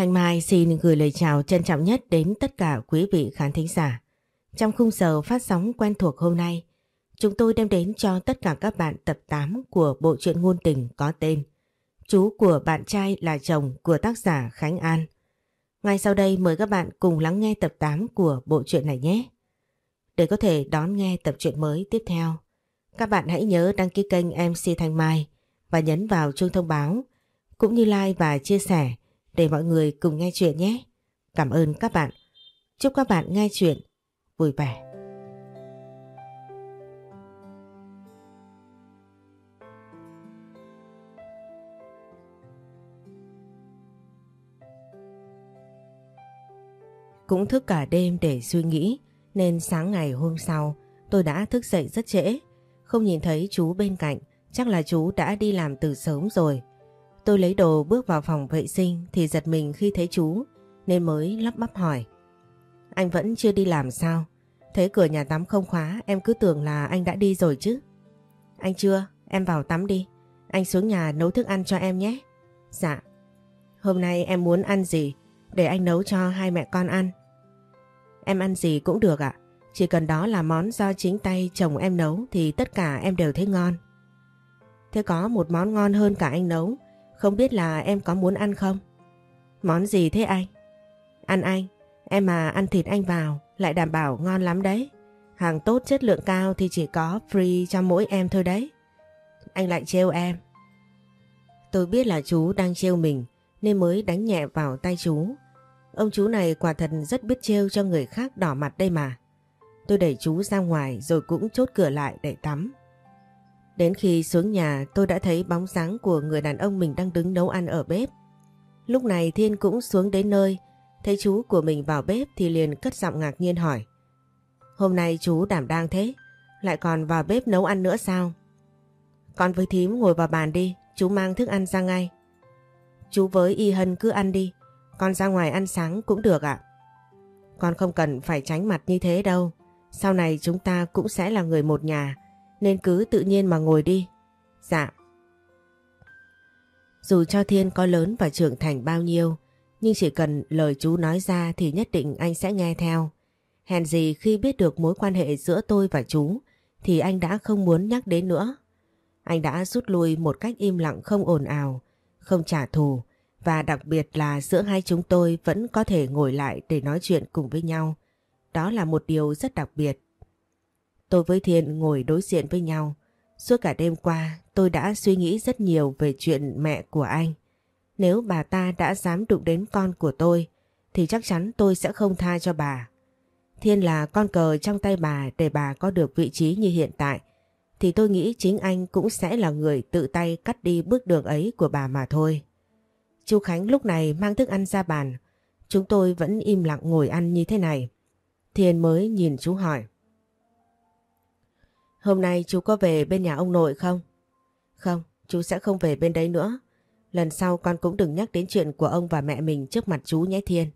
Thanh Mai xin gửi lời chào trân trọng nhất đến tất cả quý vị khán thính giả. Trong khung giờ phát sóng quen thuộc hôm nay, chúng tôi đem đến cho tất cả các bạn tập 8 của bộ truyện ngôn tình có tên Chú của bạn trai là chồng của tác giả Khánh An. Ngay sau đây mời các bạn cùng lắng nghe tập 8 của bộ truyện này nhé. Để có thể đón nghe tập truyện mới tiếp theo, các bạn hãy nhớ đăng ký kênh MC Thanh Mai và nhấn vào chuông thông báo cũng như like và chia sẻ để mọi người cùng nghe chuyện nhé. Cảm ơn các bạn. Chúc các bạn nghe chuyện vui vẻ. Cũng thức cả đêm để suy nghĩ nên sáng ngày hôm sau tôi đã thức dậy rất trễ. Không nhìn thấy chú bên cạnh, chắc là chú đã đi làm từ sớm rồi. Tôi lấy đồ bước vào phòng vệ sinh thì giật mình khi thấy chú nên mới lắp bắp hỏi. Anh vẫn chưa đi làm sao? Thấy cửa nhà tắm không khóa em cứ tưởng là anh đã đi rồi chứ. Anh chưa, em vào tắm đi. Anh xuống nhà nấu thức ăn cho em nhé. Dạ. Hôm nay em muốn ăn gì? Để anh nấu cho hai mẹ con ăn. Em ăn gì cũng được ạ. Chỉ cần đó là món do chính tay chồng em nấu thì tất cả em đều thấy ngon. Thế có một món ngon hơn cả anh nấu không biết là em có muốn ăn không? Món gì thế anh? Ăn anh, em mà ăn thịt anh vào lại đảm bảo ngon lắm đấy. Hàng tốt chất lượng cao thì chỉ có free cho mỗi em thôi đấy. Anh lại trêu em. Tôi biết là chú đang trêu mình nên mới đánh nhẹ vào tay chú. Ông chú này quả thật rất biết trêu cho người khác đỏ mặt đây mà. Tôi đẩy chú ra ngoài rồi cũng chốt cửa lại để tắm. Đến khi xuống nhà tôi đã thấy bóng dáng của người đàn ông mình đang đứng nấu ăn ở bếp. Lúc này Thiên cũng xuống đến nơi, thấy chú của mình vào bếp thì liền cất giọng ngạc nhiên hỏi. Hôm nay chú đảm đang thế, lại còn vào bếp nấu ăn nữa sao? Con với thím ngồi vào bàn đi, chú mang thức ăn ra ngay. Chú với Y Hân cứ ăn đi, con ra ngoài ăn sáng cũng được ạ. Con không cần phải tránh mặt như thế đâu, sau này chúng ta cũng sẽ là người một nhà, nên cứ tự nhiên mà ngồi đi. Dạ. Dù cho Thiên có lớn và trưởng thành bao nhiêu, nhưng chỉ cần lời chú nói ra thì nhất định anh sẽ nghe theo. Hèn gì khi biết được mối quan hệ giữa tôi và chú thì anh đã không muốn nhắc đến nữa. Anh đã rút lui một cách im lặng không ồn ào, không trả thù và đặc biệt là giữa hai chúng tôi vẫn có thể ngồi lại để nói chuyện cùng với nhau. Đó là một điều rất đặc biệt. Tôi với Thiên ngồi đối diện với nhau. Suốt cả đêm qua, tôi đã suy nghĩ rất nhiều về chuyện mẹ của anh. Nếu bà ta đã dám đụng đến con của tôi, thì chắc chắn tôi sẽ không tha cho bà. Thiên là con cờ trong tay bà để bà có được vị trí như hiện tại, thì tôi nghĩ chính anh cũng sẽ là người tự tay cắt đi bước đường ấy của bà mà thôi. Chú Khánh lúc này mang thức ăn ra bàn. Chúng tôi vẫn im lặng ngồi ăn như thế này. Thiên mới nhìn chú hỏi. Hôm nay chú có về bên nhà ông nội không? Không, chú sẽ không về bên đấy nữa. Lần sau con cũng đừng nhắc đến chuyện của ông và mẹ mình trước mặt chú nhé Thiên.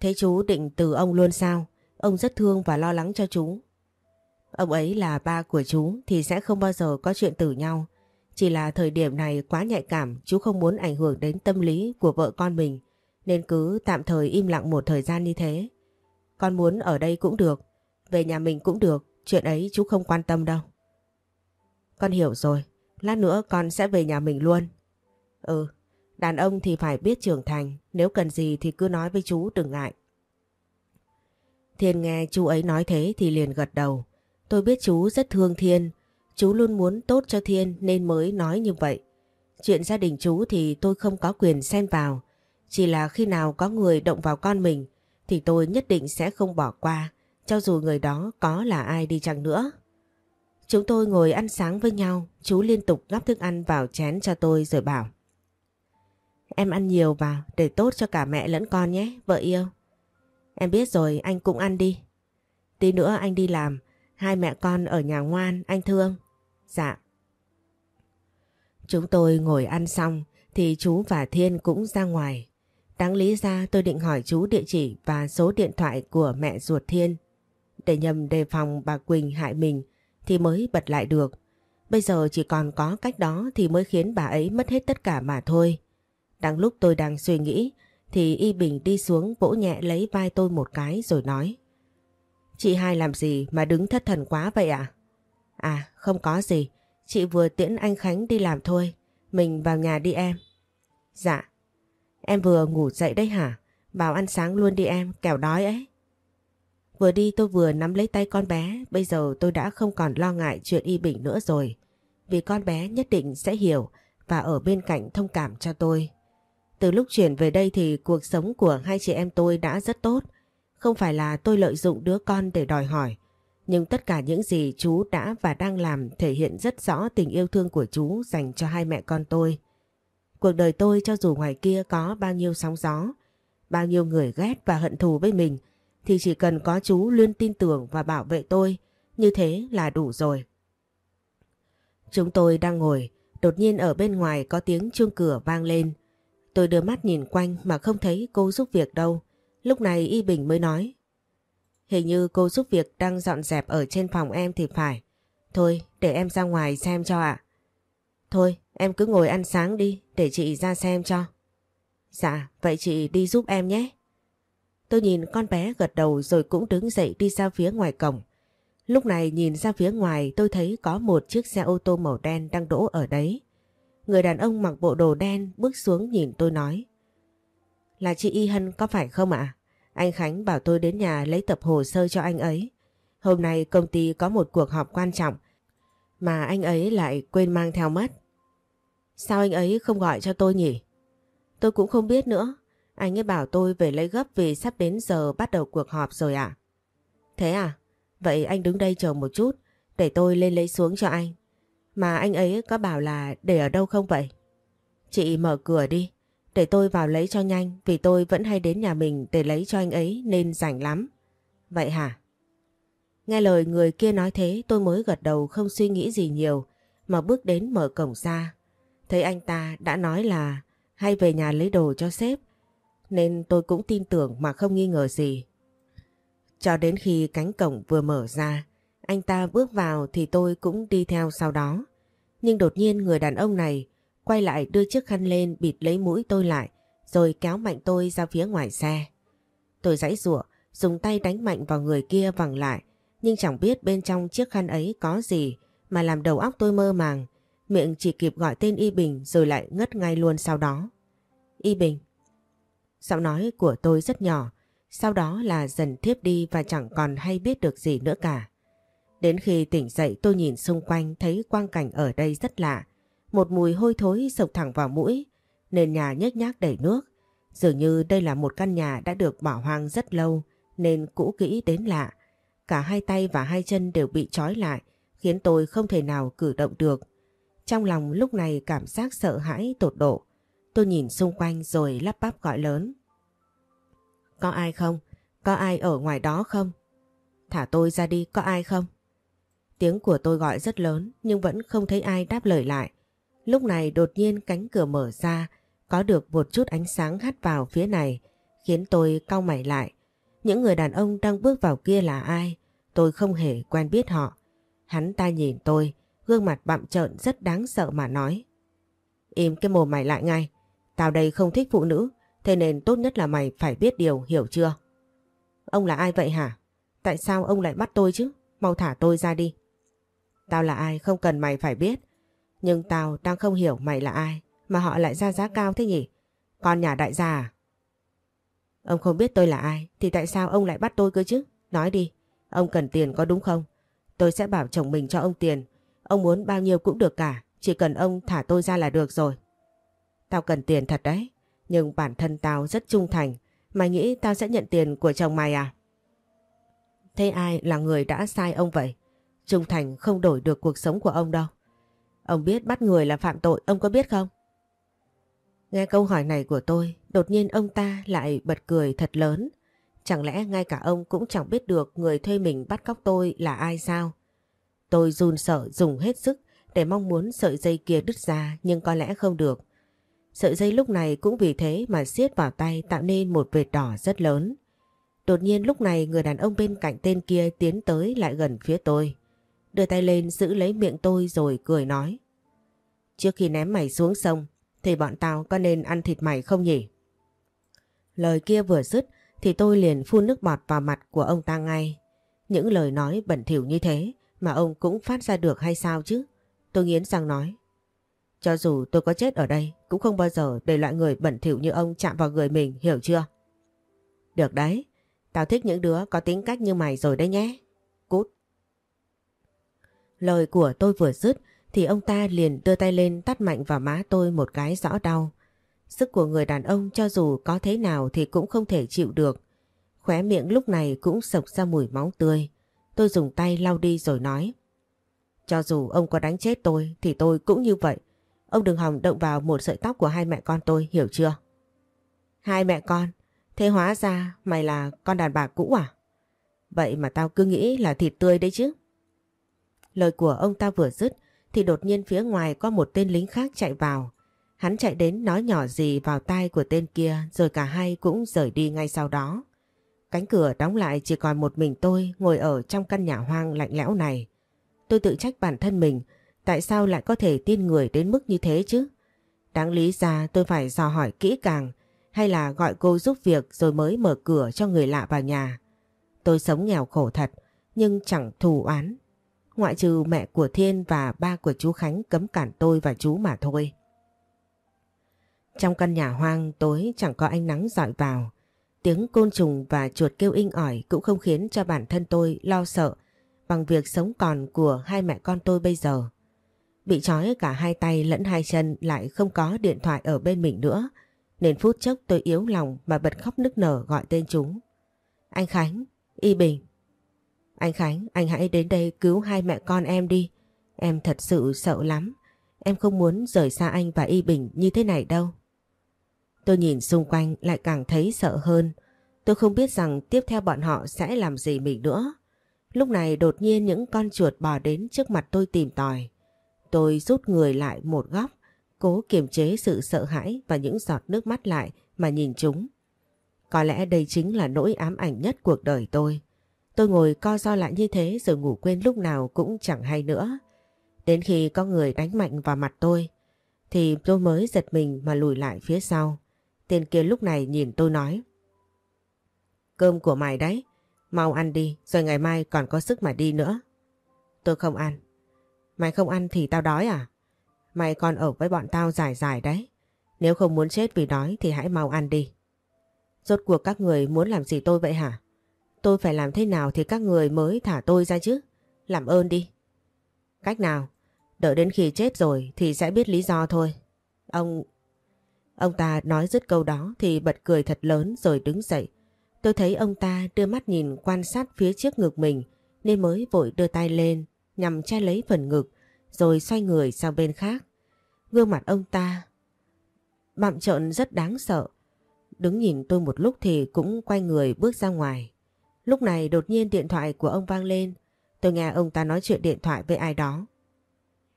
Thế chú định từ ông luôn sao? Ông rất thương và lo lắng cho chú. Ông ấy là ba của chú thì sẽ không bao giờ có chuyện tử nhau. Chỉ là thời điểm này quá nhạy cảm chú không muốn ảnh hưởng đến tâm lý của vợ con mình nên cứ tạm thời im lặng một thời gian như thế. Con muốn ở đây cũng được, về nhà mình cũng được, Chuyện ấy chú không quan tâm đâu. Con hiểu rồi, lát nữa con sẽ về nhà mình luôn. Ừ, đàn ông thì phải biết trưởng thành, nếu cần gì thì cứ nói với chú đừng ngại. Thiên nghe chú ấy nói thế thì liền gật đầu. Tôi biết chú rất thương Thiên, chú luôn muốn tốt cho Thiên nên mới nói như vậy. Chuyện gia đình chú thì tôi không có quyền xen vào, chỉ là khi nào có người động vào con mình thì tôi nhất định sẽ không bỏ qua cho dù người đó có là ai đi chăng nữa. Chúng tôi ngồi ăn sáng với nhau, chú liên tục gắp thức ăn vào chén cho tôi rồi bảo. Em ăn nhiều vào để tốt cho cả mẹ lẫn con nhé, vợ yêu. Em biết rồi, anh cũng ăn đi. Tí nữa anh đi làm, hai mẹ con ở nhà ngoan, anh thương. Dạ. Chúng tôi ngồi ăn xong thì chú và Thiên cũng ra ngoài. Đáng lý ra tôi định hỏi chú địa chỉ và số điện thoại của mẹ ruột Thiên để nhầm đề phòng bà Quỳnh hại mình thì mới bật lại được. Bây giờ chỉ còn có cách đó thì mới khiến bà ấy mất hết tất cả mà thôi. Đang lúc tôi đang suy nghĩ thì Y Bình đi xuống vỗ nhẹ lấy vai tôi một cái rồi nói. Chị hai làm gì mà đứng thất thần quá vậy ạ? À? à không có gì, chị vừa tiễn anh Khánh đi làm thôi, mình vào nhà đi em. Dạ, em vừa ngủ dậy đấy hả? Bảo ăn sáng luôn đi em, kẻo đói ấy. Vừa đi tôi vừa nắm lấy tay con bé, bây giờ tôi đã không còn lo ngại chuyện Y Bình nữa rồi. Vì con bé nhất định sẽ hiểu và ở bên cạnh thông cảm cho tôi. Từ lúc chuyển về đây thì cuộc sống của hai chị em tôi đã rất tốt. Không phải là tôi lợi dụng đứa con để đòi hỏi. Nhưng tất cả những gì chú đã và đang làm thể hiện rất rõ tình yêu thương của chú dành cho hai mẹ con tôi. Cuộc đời tôi cho dù ngoài kia có bao nhiêu sóng gió, bao nhiêu người ghét và hận thù với mình, thì chỉ cần có chú luôn tin tưởng và bảo vệ tôi, như thế là đủ rồi. Chúng tôi đang ngồi, đột nhiên ở bên ngoài có tiếng chuông cửa vang lên. Tôi đưa mắt nhìn quanh mà không thấy cô giúp việc đâu. Lúc này Y Bình mới nói. Hình như cô giúp việc đang dọn dẹp ở trên phòng em thì phải. Thôi, để em ra ngoài xem cho ạ. Thôi, em cứ ngồi ăn sáng đi, để chị ra xem cho. Dạ, vậy chị đi giúp em nhé. Tôi nhìn con bé gật đầu rồi cũng đứng dậy đi ra phía ngoài cổng. Lúc này nhìn ra phía ngoài, tôi thấy có một chiếc xe ô tô màu đen đang đỗ ở đấy. Người đàn ông mặc bộ đồ đen bước xuống nhìn tôi nói. Là chị Y Hân có phải không ạ? Anh Khánh bảo tôi đến nhà lấy tập hồ sơ cho anh ấy. Hôm nay công ty có một cuộc họp quan trọng, mà anh ấy lại quên mang theo mất. Sao anh ấy không gọi cho tôi nhỉ? Tôi cũng không biết nữa. Anh ấy bảo tôi về lấy gấp vì sắp đến giờ bắt đầu cuộc họp rồi ạ. Thế à? Vậy anh đứng đây chờ một chút để tôi lên lấy xuống cho anh. Mà anh ấy có bảo là để ở đâu không vậy? Chị mở cửa đi, để tôi vào lấy cho nhanh vì tôi vẫn hay đến nhà mình để lấy cho anh ấy nên rảnh lắm. Vậy hả? Nghe lời người kia nói thế tôi mới gật đầu không suy nghĩ gì nhiều mà bước đến mở cổng ra. Thấy anh ta đã nói là hay về nhà lấy đồ cho sếp nên tôi cũng tin tưởng mà không nghi ngờ gì. Cho đến khi cánh cổng vừa mở ra, anh ta bước vào thì tôi cũng đi theo sau đó. Nhưng đột nhiên người đàn ông này quay lại đưa chiếc khăn lên bịt lấy mũi tôi lại rồi kéo mạnh tôi ra phía ngoài xe. Tôi giãy giụa, dùng tay đánh mạnh vào người kia vẳng lại nhưng chẳng biết bên trong chiếc khăn ấy có gì mà làm đầu óc tôi mơ màng. Miệng chỉ kịp gọi tên Y Bình rồi lại ngất ngay luôn sau đó. Y Bình. Giọng nói của tôi rất nhỏ sau đó là dần thiếp đi và chẳng còn hay biết được gì nữa cả. Đến khi tỉnh dậy tôi nhìn xung quanh thấy quang cảnh ở đây rất lạ. Một mùi hôi thối sộc thẳng vào mũi, nền nhà nhếch nhác đầy nước. Dường như đây là một căn nhà đã được bỏ hoang rất lâu nên cũ kỹ đến lạ. Cả hai tay và hai chân đều bị trói lại khiến tôi không thể nào cử động được. Trong lòng lúc này cảm giác sợ hãi tột độ. Tôi nhìn xung quanh rồi lắp bắp gọi lớn. Có ai không? Có ai ở ngoài đó không? Thả tôi ra đi, có ai không? Tiếng của tôi gọi rất lớn nhưng vẫn không thấy ai đáp lời lại. Lúc này đột nhiên cánh cửa mở ra, có được một chút ánh sáng hắt vào phía này, khiến tôi cau mày lại. Những người đàn ông đang bước vào kia là ai? Tôi không hề quen biết họ. Hắn ta nhìn tôi, gương mặt bặm trợn rất đáng sợ mà nói. Im cái mồm mày lại ngay, tao đây không thích phụ nữ, Thế nên tốt nhất là mày phải biết điều, hiểu chưa? Ông là ai vậy hả? Tại sao ông lại bắt tôi chứ? Mau thả tôi ra đi. Tao là ai không cần mày phải biết. Nhưng tao đang không hiểu mày là ai mà họ lại ra giá cao thế nhỉ? Con nhà đại gia à? Ông không biết tôi là ai thì tại sao ông lại bắt tôi cơ chứ? Nói đi, ông cần tiền có đúng không? Tôi sẽ bảo chồng mình cho ông tiền. Ông muốn bao nhiêu cũng được cả, chỉ cần ông thả tôi ra là được rồi. Tao cần tiền thật đấy. Nhưng bản thân tao rất trung thành. Mày nghĩ tao sẽ nhận tiền của chồng mày à? Thế ai là người đã sai ông vậy? Trung thành không đổi được cuộc sống của ông đâu. Ông biết bắt người là phạm tội, ông có biết không? Nghe câu hỏi này của tôi, đột nhiên ông ta lại bật cười thật lớn. Chẳng lẽ ngay cả ông cũng chẳng biết được người thuê mình bắt cóc tôi là ai sao? Tôi run sợ dùng hết sức để mong muốn sợi dây kia đứt ra nhưng có lẽ không được. Sợi dây lúc này cũng vì thế mà siết vào tay tạo nên một vệt đỏ rất lớn. Đột nhiên lúc này người đàn ông bên cạnh tên kia tiến tới lại gần phía tôi. Đưa tay lên giữ lấy miệng tôi rồi cười nói. Trước khi ném mày xuống sông, thì bọn tao có nên ăn thịt mày không nhỉ? Lời kia vừa dứt, thì tôi liền phun nước bọt vào mặt của ông ta ngay. Những lời nói bẩn thỉu như thế mà ông cũng phát ra được hay sao chứ? Tôi nghiến răng nói. Cho dù tôi có chết ở đây cũng không bao giờ để loại người bẩn thỉu như ông chạm vào người mình, hiểu chưa? Được đấy, tao thích những đứa có tính cách như mày rồi đấy nhé. Cút. Lời của tôi vừa dứt thì ông ta liền đưa tay lên tắt mạnh vào má tôi một cái rõ đau. Sức của người đàn ông cho dù có thế nào thì cũng không thể chịu được. Khóe miệng lúc này cũng sộc ra mùi máu tươi. Tôi dùng tay lau đi rồi nói. Cho dù ông có đánh chết tôi thì tôi cũng như vậy. Ông đừng hòng động vào một sợi tóc của hai mẹ con tôi, hiểu chưa? Hai mẹ con? Thế hóa ra mày là con đàn bà cũ à? Vậy mà tao cứ nghĩ là thịt tươi đấy chứ. Lời của ông ta vừa dứt thì đột nhiên phía ngoài có một tên lính khác chạy vào. Hắn chạy đến nói nhỏ gì vào tai của tên kia rồi cả hai cũng rời đi ngay sau đó. Cánh cửa đóng lại chỉ còn một mình tôi ngồi ở trong căn nhà hoang lạnh lẽo này. Tôi tự trách bản thân mình tại sao lại có thể tin người đến mức như thế chứ? Đáng lý ra tôi phải dò hỏi kỹ càng, hay là gọi cô giúp việc rồi mới mở cửa cho người lạ vào nhà. Tôi sống nghèo khổ thật, nhưng chẳng thù oán. Ngoại trừ mẹ của Thiên và ba của chú Khánh cấm cản tôi và chú mà thôi. Trong căn nhà hoang tối chẳng có ánh nắng dọi vào. Tiếng côn trùng và chuột kêu inh ỏi cũng không khiến cho bản thân tôi lo sợ bằng việc sống còn của hai mẹ con tôi bây giờ. Bị trói cả hai tay lẫn hai chân lại không có điện thoại ở bên mình nữa nên phút chốc tôi yếu lòng mà bật khóc nức nở gọi tên chúng. Anh Khánh, Y Bình. Anh Khánh, anh hãy đến đây cứu hai mẹ con em đi. Em thật sự sợ lắm. Em không muốn rời xa anh và Y Bình như thế này đâu. Tôi nhìn xung quanh lại càng thấy sợ hơn. Tôi không biết rằng tiếp theo bọn họ sẽ làm gì mình nữa. Lúc này đột nhiên những con chuột bò đến trước mặt tôi tìm tòi. Tôi rút người lại một góc, cố kiềm chế sự sợ hãi và những giọt nước mắt lại mà nhìn chúng. Có lẽ đây chính là nỗi ám ảnh nhất cuộc đời tôi. Tôi ngồi co do lại như thế rồi ngủ quên lúc nào cũng chẳng hay nữa. Đến khi có người đánh mạnh vào mặt tôi, thì tôi mới giật mình mà lùi lại phía sau. Tên kia lúc này nhìn tôi nói. Cơm của mày đấy, mau ăn đi rồi ngày mai còn có sức mà đi nữa. Tôi không ăn. Mày không ăn thì tao đói à? Mày còn ở với bọn tao dài dài đấy. Nếu không muốn chết vì đói thì hãy mau ăn đi. Rốt cuộc các người muốn làm gì tôi vậy hả? Tôi phải làm thế nào thì các người mới thả tôi ra chứ? Làm ơn đi. Cách nào? Đợi đến khi chết rồi thì sẽ biết lý do thôi. Ông... Ông ta nói dứt câu đó thì bật cười thật lớn rồi đứng dậy. Tôi thấy ông ta đưa mắt nhìn quan sát phía trước ngực mình nên mới vội đưa tay lên nhằm che lấy phần ngực rồi xoay người sang bên khác. Gương mặt ông ta bạm trợn rất đáng sợ. Đứng nhìn tôi một lúc thì cũng quay người bước ra ngoài. Lúc này đột nhiên điện thoại của ông vang lên. Tôi nghe ông ta nói chuyện điện thoại với ai đó.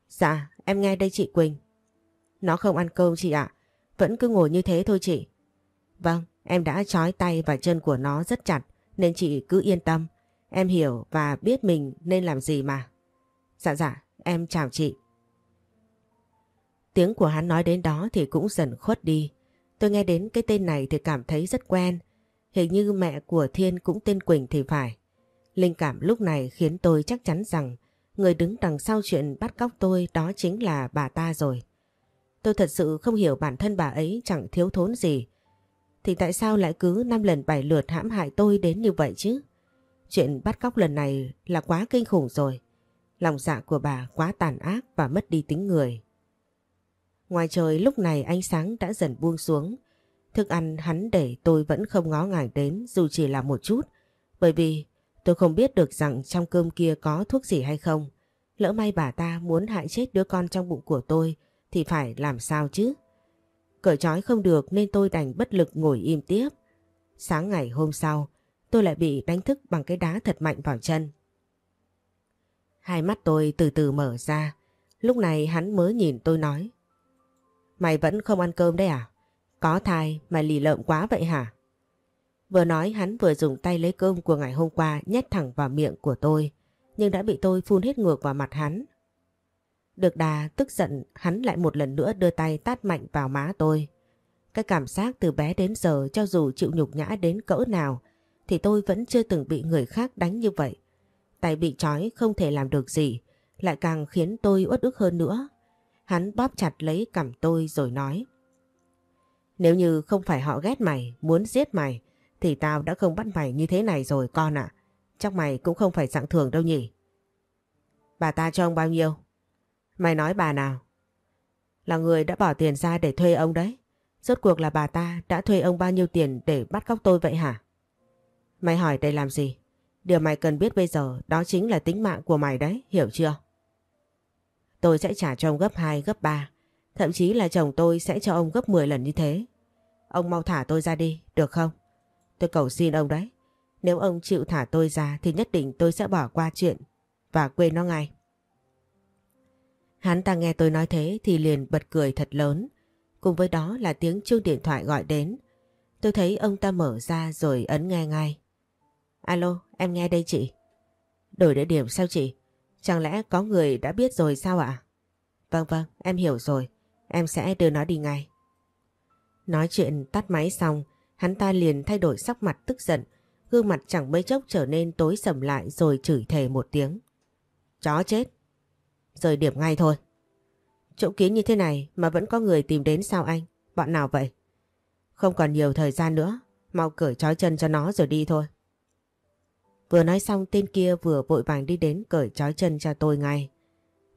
Dạ, em nghe đây chị Quỳnh. Nó không ăn cơm chị ạ. Vẫn cứ ngồi như thế thôi chị. Vâng, em đã trói tay và chân của nó rất chặt nên chị cứ yên tâm. Em hiểu và biết mình nên làm gì mà. Dạ dạ, em chào chị. Tiếng của hắn nói đến đó thì cũng dần khuất đi. Tôi nghe đến cái tên này thì cảm thấy rất quen. Hình như mẹ của Thiên cũng tên Quỳnh thì phải. Linh cảm lúc này khiến tôi chắc chắn rằng người đứng đằng sau chuyện bắt cóc tôi đó chính là bà ta rồi. Tôi thật sự không hiểu bản thân bà ấy chẳng thiếu thốn gì. Thì tại sao lại cứ năm lần bảy lượt hãm hại tôi đến như vậy chứ? Chuyện bắt cóc lần này là quá kinh khủng rồi. Lòng dạ của bà quá tàn ác và mất đi tính người. Ngoài trời lúc này ánh sáng đã dần buông xuống. Thức ăn hắn để tôi vẫn không ngó ngàng đến dù chỉ là một chút. Bởi vì tôi không biết được rằng trong cơm kia có thuốc gì hay không. Lỡ may bà ta muốn hại chết đứa con trong bụng của tôi thì phải làm sao chứ? Cởi trói không được nên tôi đành bất lực ngồi im tiếp. Sáng ngày hôm sau, tôi lại bị đánh thức bằng cái đá thật mạnh vào chân. Hai mắt tôi từ từ mở ra. Lúc này hắn mới nhìn tôi nói. Mày vẫn không ăn cơm đấy à? Có thai mà lì lợm quá vậy hả? Vừa nói hắn vừa dùng tay lấy cơm của ngày hôm qua nhét thẳng vào miệng của tôi. Nhưng đã bị tôi phun hết ngược vào mặt hắn. Được đà, tức giận, hắn lại một lần nữa đưa tay tát mạnh vào má tôi. Cái cảm giác từ bé đến giờ cho dù chịu nhục nhã đến cỡ nào, thì tôi vẫn chưa từng bị người khác đánh như vậy. Tay bị trói không thể làm được gì, lại càng khiến tôi uất ức hơn nữa. Hắn bóp chặt lấy cằm tôi rồi nói. Nếu như không phải họ ghét mày, muốn giết mày, thì tao đã không bắt mày như thế này rồi con ạ. Chắc mày cũng không phải dạng thường đâu nhỉ. Bà ta cho ông bao nhiêu? Mày nói bà nào? Là người đã bỏ tiền ra để thuê ông đấy. Rốt cuộc là bà ta đã thuê ông bao nhiêu tiền để bắt cóc tôi vậy hả? Mày hỏi đây làm gì? Điều mày cần biết bây giờ đó chính là tính mạng của mày đấy, hiểu chưa? Tôi sẽ trả cho ông gấp 2, gấp 3. Thậm chí là chồng tôi sẽ cho ông gấp 10 lần như thế. Ông mau thả tôi ra đi, được không? Tôi cầu xin ông đấy. Nếu ông chịu thả tôi ra thì nhất định tôi sẽ bỏ qua chuyện và quên nó ngay. Hắn ta nghe tôi nói thế thì liền bật cười thật lớn. Cùng với đó là tiếng chuông điện thoại gọi đến. Tôi thấy ông ta mở ra rồi ấn nghe ngay. Alo, em nghe đây chị. Đổi địa điểm sao chị? Chẳng lẽ có người đã biết rồi sao ạ? Vâng vâng, em hiểu rồi. Em sẽ đưa nó đi ngay. Nói chuyện tắt máy xong, hắn ta liền thay đổi sắc mặt tức giận. Gương mặt chẳng mấy chốc trở nên tối sầm lại rồi chửi thề một tiếng. Chó chết. Rời điểm ngay thôi. Chỗ kín như thế này mà vẫn có người tìm đến sao anh? Bọn nào vậy? Không còn nhiều thời gian nữa. Mau cởi trói chân cho nó rồi đi thôi. Vừa nói xong tên kia vừa vội vàng đi đến cởi trói chân cho tôi ngay.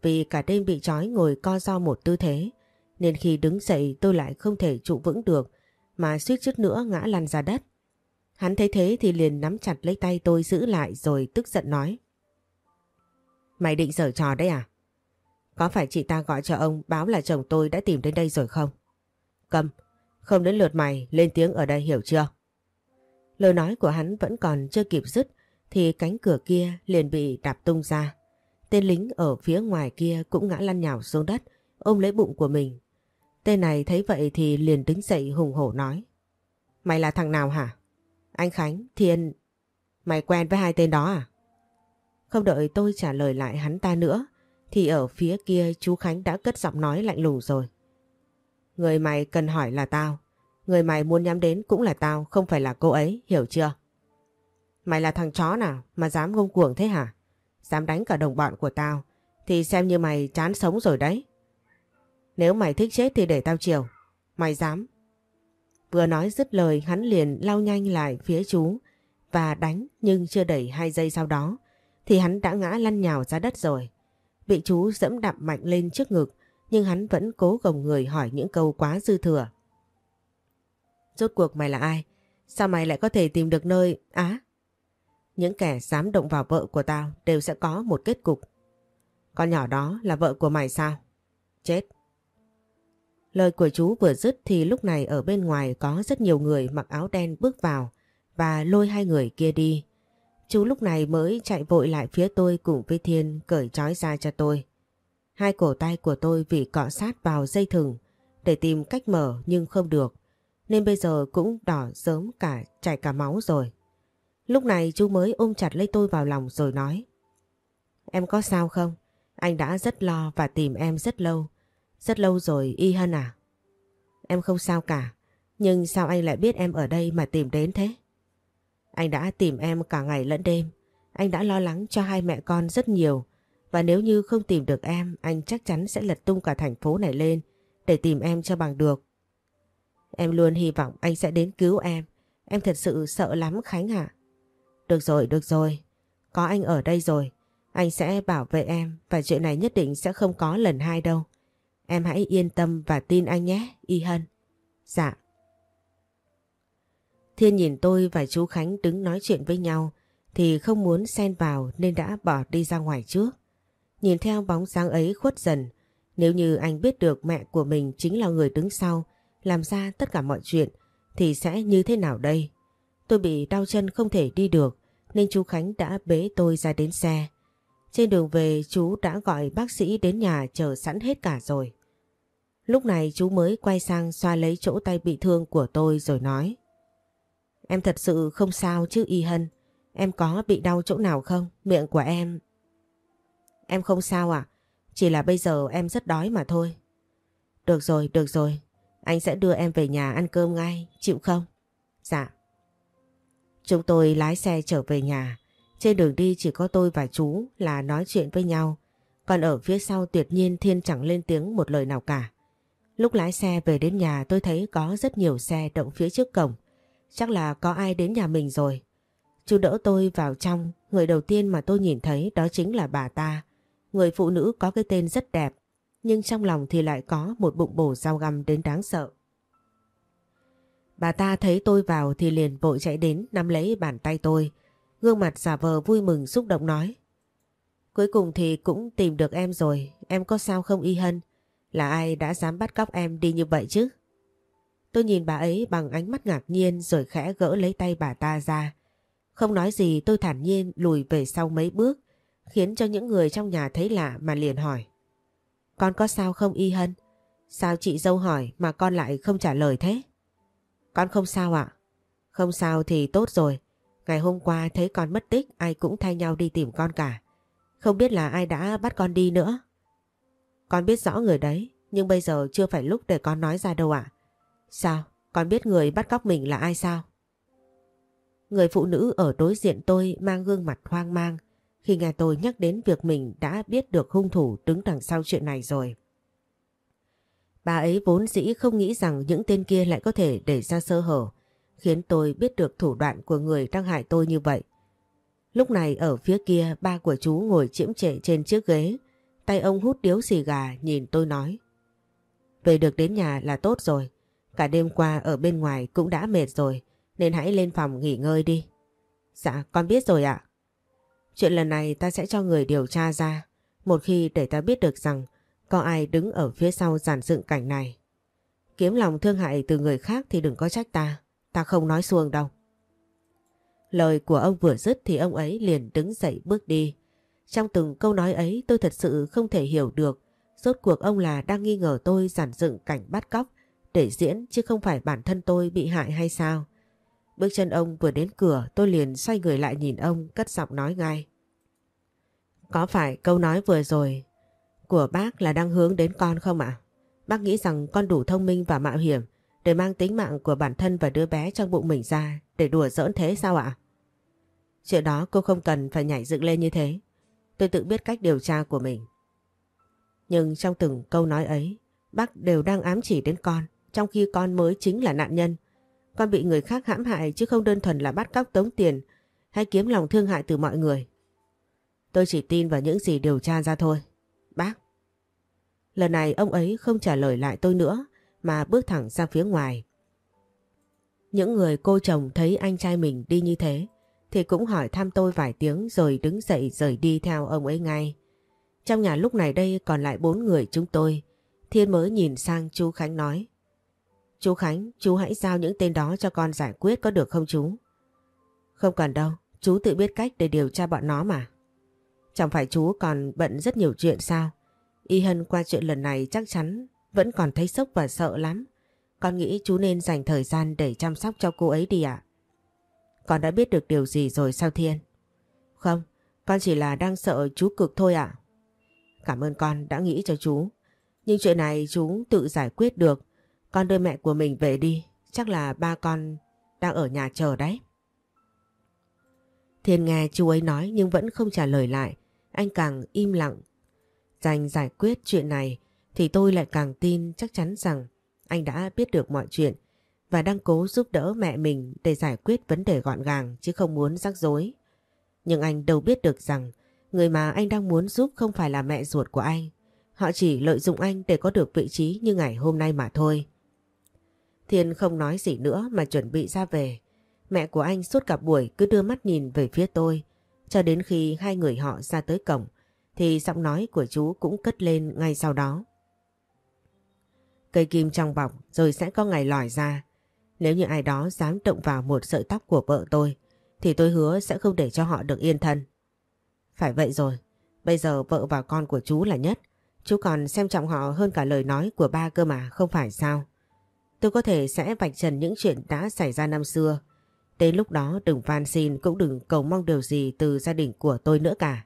Vì cả đêm bị trói ngồi co do một tư thế nên khi đứng dậy tôi lại không thể trụ vững được mà suýt chút nữa ngã lăn ra đất. Hắn thấy thế thì liền nắm chặt lấy tay tôi giữ lại rồi tức giận nói. Mày định giở trò đấy à? Có phải chị ta gọi cho ông báo là chồng tôi đã tìm đến đây rồi không? Cầm, không đến lượt mày lên tiếng ở đây hiểu chưa? Lời nói của hắn vẫn còn chưa kịp dứt thì cánh cửa kia liền bị đạp tung ra. Tên lính ở phía ngoài kia cũng ngã lăn nhào xuống đất, ôm lấy bụng của mình. Tên này thấy vậy thì liền đứng dậy hùng hổ nói. Mày là thằng nào hả? Anh Khánh, Thiên, mày quen với hai tên đó à? Không đợi tôi trả lời lại hắn ta nữa, thì ở phía kia chú Khánh đã cất giọng nói lạnh lùng rồi. Người mày cần hỏi là tao, người mày muốn nhắm đến cũng là tao, không phải là cô ấy, hiểu chưa? Mày là thằng chó nào mà dám ngông cuồng thế hả? Dám đánh cả đồng bọn của tao thì xem như mày chán sống rồi đấy. Nếu mày thích chết thì để tao chiều. Mày dám. Vừa nói dứt lời hắn liền lao nhanh lại phía chú và đánh nhưng chưa đẩy hai giây sau đó thì hắn đã ngã lăn nhào ra đất rồi. vị chú dẫm đạp mạnh lên trước ngực nhưng hắn vẫn cố gồng người hỏi những câu quá dư thừa. Rốt cuộc mày là ai? Sao mày lại có thể tìm được nơi... Á, những kẻ dám động vào vợ của tao đều sẽ có một kết cục. Con nhỏ đó là vợ của mày sao? Chết. Lời của chú vừa dứt thì lúc này ở bên ngoài có rất nhiều người mặc áo đen bước vào và lôi hai người kia đi. Chú lúc này mới chạy vội lại phía tôi cùng với Thiên cởi trói ra cho tôi. Hai cổ tay của tôi vì cọ sát vào dây thừng để tìm cách mở nhưng không được. Nên bây giờ cũng đỏ sớm cả, chảy cả máu rồi. Lúc này chú mới ôm chặt lấy tôi vào lòng rồi nói. Em có sao không? Anh đã rất lo và tìm em rất lâu. Rất lâu rồi Y Hân à? Em không sao cả. Nhưng sao anh lại biết em ở đây mà tìm đến thế? Anh đã tìm em cả ngày lẫn đêm. Anh đã lo lắng cho hai mẹ con rất nhiều. Và nếu như không tìm được em, anh chắc chắn sẽ lật tung cả thành phố này lên để tìm em cho bằng được. Em luôn hy vọng anh sẽ đến cứu em. Em thật sự sợ lắm Khánh ạ. Được rồi, được rồi. Có anh ở đây rồi. Anh sẽ bảo vệ em và chuyện này nhất định sẽ không có lần hai đâu. Em hãy yên tâm và tin anh nhé, Y Hân. Dạ. Thiên nhìn tôi và chú Khánh đứng nói chuyện với nhau thì không muốn xen vào nên đã bỏ đi ra ngoài trước. Nhìn theo bóng dáng ấy khuất dần, nếu như anh biết được mẹ của mình chính là người đứng sau làm ra tất cả mọi chuyện thì sẽ như thế nào đây? Tôi bị đau chân không thể đi được nên chú Khánh đã bế tôi ra đến xe. Trên đường về chú đã gọi bác sĩ đến nhà chờ sẵn hết cả rồi. Lúc này chú mới quay sang xoa lấy chỗ tay bị thương của tôi rồi nói. Em thật sự không sao chứ Y Hân. Em có bị đau chỗ nào không? Miệng của em... Em không sao à? Chỉ là bây giờ em rất đói mà thôi. Được rồi, được rồi. Anh sẽ đưa em về nhà ăn cơm ngay, chịu không? Dạ. Chúng tôi lái xe trở về nhà. Trên đường đi chỉ có tôi và chú là nói chuyện với nhau. Còn ở phía sau tuyệt nhiên Thiên chẳng lên tiếng một lời nào cả. Lúc lái xe về đến nhà tôi thấy có rất nhiều xe động phía trước cổng. Chắc là có ai đến nhà mình rồi. Chú đỡ tôi vào trong, người đầu tiên mà tôi nhìn thấy đó chính là bà ta. Người phụ nữ có cái tên rất đẹp, nhưng trong lòng thì lại có một bụng bổ dao găm đến đáng sợ. Bà ta thấy tôi vào thì liền vội chạy đến nắm lấy bàn tay tôi. Gương mặt giả vờ vui mừng xúc động nói. Cuối cùng thì cũng tìm được em rồi, em có sao không y hân? Là ai đã dám bắt cóc em đi như vậy chứ? Tôi nhìn bà ấy bằng ánh mắt ngạc nhiên rồi khẽ gỡ lấy tay bà ta ra. Không nói gì tôi thản nhiên lùi về sau mấy bước, khiến cho những người trong nhà thấy lạ mà liền hỏi. Con có sao không y hân? Sao chị dâu hỏi mà con lại không trả lời thế? Con không sao ạ? Không sao thì tốt rồi. Ngày hôm qua thấy con mất tích ai cũng thay nhau đi tìm con cả. Không biết là ai đã bắt con đi nữa. Con biết rõ người đấy, nhưng bây giờ chưa phải lúc để con nói ra đâu ạ. Sao? Con biết người bắt cóc mình là ai sao? Người phụ nữ ở đối diện tôi mang gương mặt hoang mang khi nghe tôi nhắc đến việc mình đã biết được hung thủ đứng đằng sau chuyện này rồi. Bà ấy vốn dĩ không nghĩ rằng những tên kia lại có thể để ra sơ hở, khiến tôi biết được thủ đoạn của người đang hại tôi như vậy. Lúc này ở phía kia ba của chú ngồi chiếm trệ trên chiếc ghế, tay ông hút điếu xì gà nhìn tôi nói. Về được đến nhà là tốt rồi, cả đêm qua ở bên ngoài cũng đã mệt rồi, nên hãy lên phòng nghỉ ngơi đi. Dạ, con biết rồi ạ. Chuyện lần này ta sẽ cho người điều tra ra, một khi để ta biết được rằng có ai đứng ở phía sau giàn dựng cảnh này. Kiếm lòng thương hại từ người khác thì đừng có trách ta, ta không nói xuông đâu. Lời của ông vừa dứt thì ông ấy liền đứng dậy bước đi. Trong từng câu nói ấy tôi thật sự không thể hiểu được rốt cuộc ông là đang nghi ngờ tôi giản dựng cảnh bắt cóc để diễn chứ không phải bản thân tôi bị hại hay sao. Bước chân ông vừa đến cửa tôi liền xoay người lại nhìn ông cất giọng nói ngay. Có phải câu nói vừa rồi của bác là đang hướng đến con không ạ? Bác nghĩ rằng con đủ thông minh và mạo hiểm để mang tính mạng của bản thân và đứa bé trong bụng mình ra để đùa giỡn thế sao ạ? Chuyện đó cô không cần phải nhảy dựng lên như thế. Tôi tự biết cách điều tra của mình. Nhưng trong từng câu nói ấy, bác đều đang ám chỉ đến con, trong khi con mới chính là nạn nhân. Con bị người khác hãm hại chứ không đơn thuần là bắt cóc tống tiền hay kiếm lòng thương hại từ mọi người. Tôi chỉ tin vào những gì điều tra ra thôi. Bác. Lần này ông ấy không trả lời lại tôi nữa mà bước thẳng ra phía ngoài. Những người cô chồng thấy anh trai mình đi như thế thì cũng hỏi thăm tôi vài tiếng rồi đứng dậy rời đi theo ông ấy ngay. Trong nhà lúc này đây còn lại bốn người chúng tôi. Thiên mới nhìn sang chú Khánh nói. Chú Khánh, chú hãy giao những tên đó cho con giải quyết có được không chú? Không cần đâu, chú tự biết cách để điều tra bọn nó mà. Chẳng phải chú còn bận rất nhiều chuyện sao? Y Hân qua chuyện lần này chắc chắn vẫn còn thấy sốc và sợ lắm. Con nghĩ chú nên dành thời gian để chăm sóc cho cô ấy đi ạ. Con đã biết được điều gì rồi sao Thiên? Không, con chỉ là đang sợ chú cực thôi ạ. Cảm ơn con đã nghĩ cho chú. Nhưng chuyện này chú tự giải quyết được. Con đưa mẹ của mình về đi. Chắc là ba con đang ở nhà chờ đấy. Thiên nghe chú ấy nói nhưng vẫn không trả lời lại. Anh càng im lặng. Dành giải quyết chuyện này thì tôi lại càng tin chắc chắn rằng anh đã biết được mọi chuyện và đang cố giúp đỡ mẹ mình để giải quyết vấn đề gọn gàng chứ không muốn rắc rối. Nhưng anh đâu biết được rằng người mà anh đang muốn giúp không phải là mẹ ruột của anh. Họ chỉ lợi dụng anh để có được vị trí như ngày hôm nay mà thôi. Thiên không nói gì nữa mà chuẩn bị ra về. Mẹ của anh suốt cả buổi cứ đưa mắt nhìn về phía tôi. Cho đến khi hai người họ ra tới cổng thì giọng nói của chú cũng cất lên ngay sau đó. Cây kim trong bọc rồi sẽ có ngày lòi ra. Nếu như ai đó dám động vào một sợi tóc của vợ tôi thì tôi hứa sẽ không để cho họ được yên thân. Phải vậy rồi, bây giờ vợ và con của chú là nhất. Chú còn xem trọng họ hơn cả lời nói của ba cơ mà, không phải sao? Tôi có thể sẽ vạch trần những chuyện đã xảy ra năm xưa. Đến lúc đó đừng van xin cũng đừng cầu mong điều gì từ gia đình của tôi nữa cả.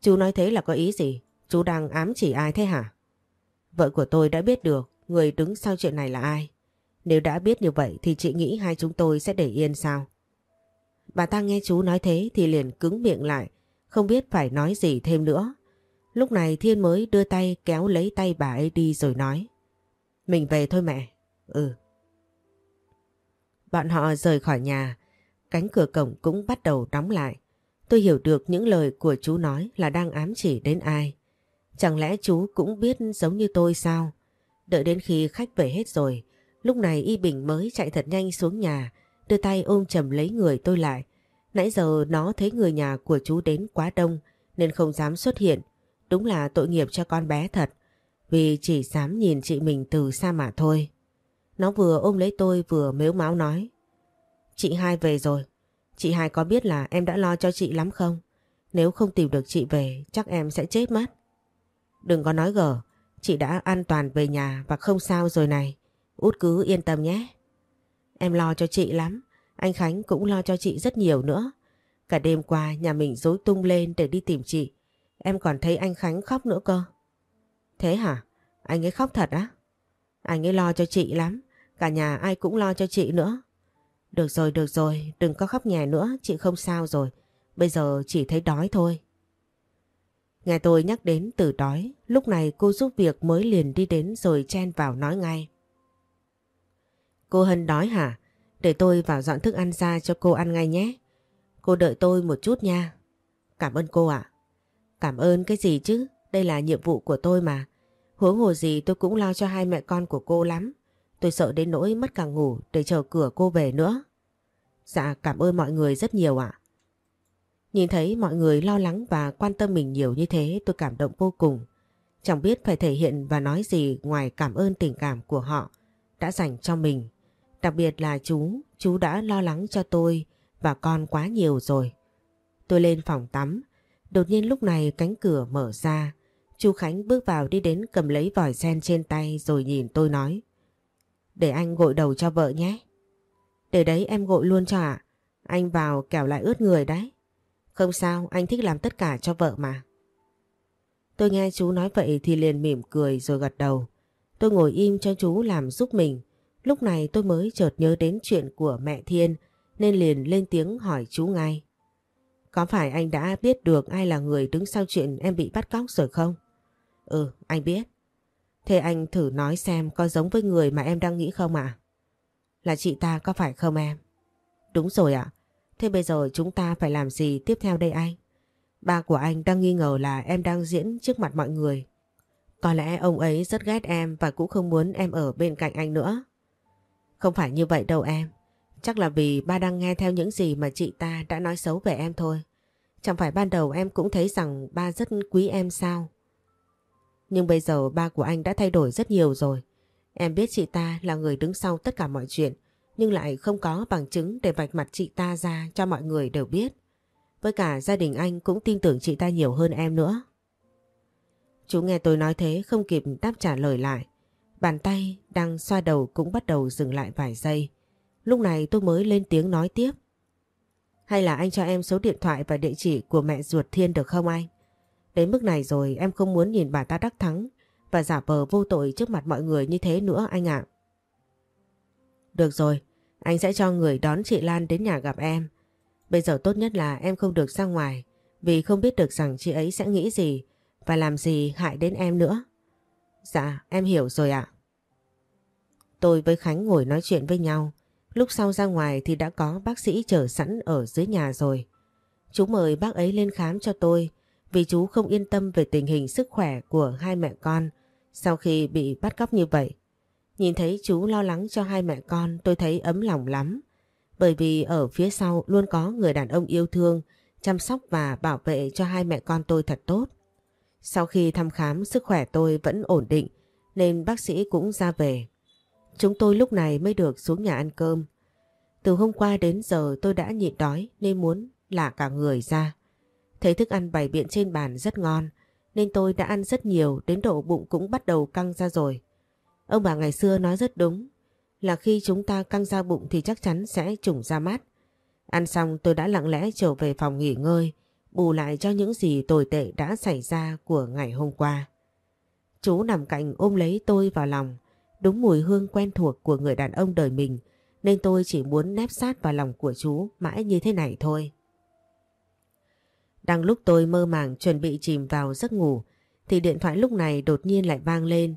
Chú nói thế là có ý gì? Chú đang ám chỉ ai thế hả? Vợ của tôi đã biết được người đứng sau chuyện này là ai. Nếu đã biết như vậy thì chị nghĩ hai chúng tôi sẽ để yên sao? Bà ta nghe chú nói thế thì liền cứng miệng lại, không biết phải nói gì thêm nữa. Lúc này Thiên mới đưa tay kéo lấy tay bà ấy đi rồi nói. Mình về thôi mẹ. Ừ. Bọn họ rời khỏi nhà, cánh cửa cổng cũng bắt đầu đóng lại. Tôi hiểu được những lời của chú nói là đang ám chỉ đến ai. Chẳng lẽ chú cũng biết giống như tôi sao? Đợi đến khi khách về hết rồi, lúc này Y Bình mới chạy thật nhanh xuống nhà, đưa tay ôm chầm lấy người tôi lại. Nãy giờ nó thấy người nhà của chú đến quá đông nên không dám xuất hiện. Đúng là tội nghiệp cho con bé thật, vì chỉ dám nhìn chị mình từ xa mà thôi. Nó vừa ôm lấy tôi vừa mếu máu nói. Chị hai về rồi, chị hai có biết là em đã lo cho chị lắm không? Nếu không tìm được chị về chắc em sẽ chết mất. Đừng có nói gở, chị đã an toàn về nhà và không sao rồi này. Út cứ yên tâm nhé. Em lo cho chị lắm, anh Khánh cũng lo cho chị rất nhiều nữa. Cả đêm qua nhà mình dối tung lên để đi tìm chị. Em còn thấy anh Khánh khóc nữa cơ. Thế hả? Anh ấy khóc thật á? Anh ấy lo cho chị lắm. Cả nhà ai cũng lo cho chị nữa. Được rồi, được rồi. Đừng có khóc nhè nữa. Chị không sao rồi. Bây giờ chỉ thấy đói thôi. Nghe tôi nhắc đến từ đói. Lúc này cô giúp việc mới liền đi đến rồi chen vào nói ngay. Cô Hân đói hả? Để tôi vào dọn thức ăn ra cho cô ăn ngay nhé. Cô đợi tôi một chút nha. Cảm ơn cô ạ. Cảm ơn cái gì chứ? Đây là nhiệm vụ của tôi mà. Huống hồ gì tôi cũng lo cho hai mẹ con của cô lắm. Tôi sợ đến nỗi mất cả ngủ để chờ cửa cô về nữa. Dạ cảm ơn mọi người rất nhiều ạ. Nhìn thấy mọi người lo lắng và quan tâm mình nhiều như thế tôi cảm động vô cùng. Chẳng biết phải thể hiện và nói gì ngoài cảm ơn tình cảm của họ đã dành cho mình. Đặc biệt là chú, chú đã lo lắng cho tôi và con quá nhiều rồi. Tôi lên phòng tắm, đột nhiên lúc này cánh cửa mở ra. Chú Khánh bước vào đi đến cầm lấy vòi sen trên tay rồi nhìn tôi nói. Để anh gội đầu cho vợ nhé. Để đấy em gội luôn cho ạ. Anh vào kẻo lại ướt người đấy. Không sao, anh thích làm tất cả cho vợ mà. Tôi nghe chú nói vậy thì liền mỉm cười rồi gật đầu. Tôi ngồi im cho chú làm giúp mình. Lúc này tôi mới chợt nhớ đến chuyện của mẹ Thiên nên liền lên tiếng hỏi chú ngay. Có phải anh đã biết được ai là người đứng sau chuyện em bị bắt cóc rồi không? Ừ, anh biết. Thế anh thử nói xem có giống với người mà em đang nghĩ không ạ? Là chị ta có phải không em? Đúng rồi ạ. Thế bây giờ chúng ta phải làm gì tiếp theo đây anh? Ba của anh đang nghi ngờ là em đang diễn trước mặt mọi người. Có lẽ ông ấy rất ghét em và cũng không muốn em ở bên cạnh anh nữa. Không phải như vậy đâu em. Chắc là vì ba đang nghe theo những gì mà chị ta đã nói xấu về em thôi. Chẳng phải ban đầu em cũng thấy rằng ba rất quý em sao? Nhưng bây giờ ba của anh đã thay đổi rất nhiều rồi. Em biết chị ta là người đứng sau tất cả mọi chuyện, nhưng lại không có bằng chứng để vạch mặt chị ta ra cho mọi người đều biết. Với cả gia đình anh cũng tin tưởng chị ta nhiều hơn em nữa. Chú nghe tôi nói thế không kịp đáp trả lời lại. Bàn tay đang xoa đầu cũng bắt đầu dừng lại vài giây. Lúc này tôi mới lên tiếng nói tiếp. Hay là anh cho em số điện thoại và địa chỉ của mẹ ruột Thiên được không anh? Đến mức này rồi em không muốn nhìn bà ta đắc thắng và giả vờ vô tội trước mặt mọi người như thế nữa anh ạ. Được rồi, anh sẽ cho người đón chị Lan đến nhà gặp em. Bây giờ tốt nhất là em không được ra ngoài vì không biết được rằng chị ấy sẽ nghĩ gì và làm gì hại đến em nữa. Dạ, em hiểu rồi ạ. Tôi với Khánh ngồi nói chuyện với nhau. Lúc sau ra ngoài thì đã có bác sĩ chờ sẵn ở dưới nhà rồi. Chú mời bác ấy lên khám cho tôi vì chú không yên tâm về tình hình sức khỏe của hai mẹ con sau khi bị bắt cóc như vậy. Nhìn thấy chú lo lắng cho hai mẹ con tôi thấy ấm lòng lắm. Bởi vì ở phía sau luôn có người đàn ông yêu thương, chăm sóc và bảo vệ cho hai mẹ con tôi thật tốt. Sau khi thăm khám sức khỏe tôi vẫn ổn định nên bác sĩ cũng ra về. Chúng tôi lúc này mới được xuống nhà ăn cơm. Từ hôm qua đến giờ tôi đã nhịn đói nên muốn lả cả người ra. Thấy thức ăn bày biện trên bàn rất ngon, nên tôi đã ăn rất nhiều, đến độ bụng cũng bắt đầu căng ra rồi. Ông bà ngày xưa nói rất đúng, là khi chúng ta căng ra bụng thì chắc chắn sẽ trùng ra mắt. Ăn xong tôi đã lặng lẽ trở về phòng nghỉ ngơi, bù lại cho những gì tồi tệ đã xảy ra của ngày hôm qua. Chú nằm cạnh ôm lấy tôi vào lòng, đúng mùi hương quen thuộc của người đàn ông đời mình, nên tôi chỉ muốn nép sát vào lòng của chú mãi như thế này thôi. Đang lúc tôi mơ màng chuẩn bị chìm vào giấc ngủ thì điện thoại lúc này đột nhiên lại vang lên.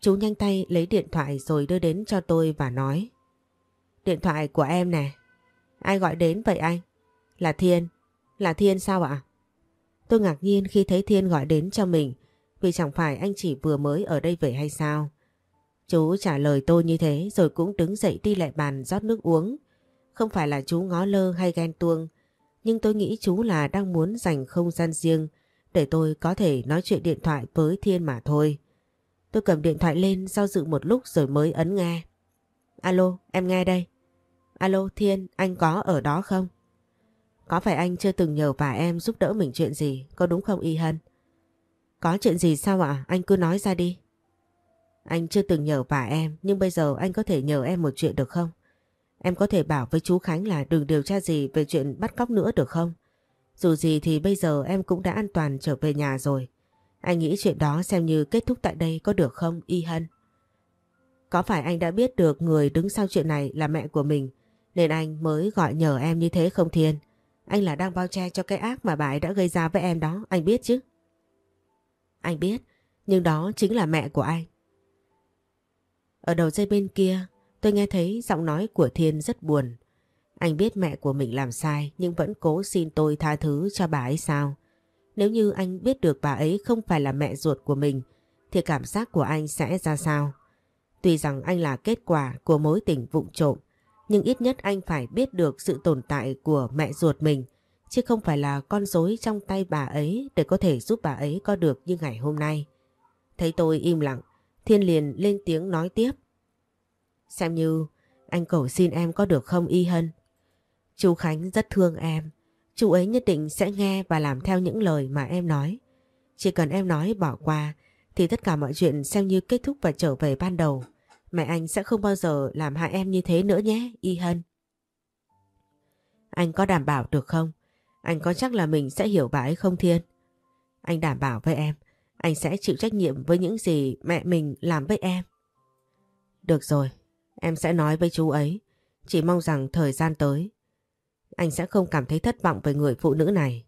Chú nhanh tay lấy điện thoại rồi đưa đến cho tôi và nói Điện thoại của em nè. Ai gọi đến vậy anh? Là Thiên. Là Thiên sao ạ? Tôi ngạc nhiên khi thấy Thiên gọi đến cho mình vì chẳng phải anh chỉ vừa mới ở đây về hay sao? Chú trả lời tôi như thế rồi cũng đứng dậy đi lại bàn rót nước uống. Không phải là chú ngó lơ hay ghen tuông, nhưng tôi nghĩ chú là đang muốn dành không gian riêng để tôi có thể nói chuyện điện thoại với Thiên mà thôi. Tôi cầm điện thoại lên do dự một lúc rồi mới ấn nghe. Alo, em nghe đây. Alo Thiên, anh có ở đó không? Có phải anh chưa từng nhờ bà em giúp đỡ mình chuyện gì, có đúng không Y Hân? Có chuyện gì sao ạ? Anh cứ nói ra đi. Anh chưa từng nhờ bà em, nhưng bây giờ anh có thể nhờ em một chuyện được không? Em có thể bảo với chú Khánh là đừng điều tra gì về chuyện bắt cóc nữa được không? Dù gì thì bây giờ em cũng đã an toàn trở về nhà rồi. Anh nghĩ chuyện đó xem như kết thúc tại đây có được không Y Hân? Có phải anh đã biết được người đứng sau chuyện này là mẹ của mình nên anh mới gọi nhờ em như thế không Thiên? Anh là đang bao che cho cái ác mà bà ấy đã gây ra với em đó, anh biết chứ? Anh biết, nhưng đó chính là mẹ của anh. Ở đầu dây bên kia, tôi nghe thấy giọng nói của Thiên rất buồn. Anh biết mẹ của mình làm sai nhưng vẫn cố xin tôi tha thứ cho bà ấy sao? Nếu như anh biết được bà ấy không phải là mẹ ruột của mình thì cảm giác của anh sẽ ra sao? Tuy rằng anh là kết quả của mối tình vụng trộm nhưng ít nhất anh phải biết được sự tồn tại của mẹ ruột mình chứ không phải là con rối trong tay bà ấy để có thể giúp bà ấy có được như ngày hôm nay. Thấy tôi im lặng, Thiên liền lên tiếng nói tiếp. Xem như anh cầu xin em có được không Y Hân? Chú Khánh rất thương em, chú ấy nhất định sẽ nghe và làm theo những lời mà em nói. Chỉ cần em nói bỏ qua thì tất cả mọi chuyện xem như kết thúc và trở về ban đầu. Mẹ anh sẽ không bao giờ làm hại em như thế nữa nhé, Y Hân. Anh có đảm bảo được không? Anh có chắc là mình sẽ hiểu bà ấy không Thiên? Anh đảm bảo với em, anh sẽ chịu trách nhiệm với những gì mẹ mình làm với em. Được rồi, em sẽ nói với chú ấy. Chỉ mong rằng thời gian tới, anh sẽ không cảm thấy thất vọng về người phụ nữ này.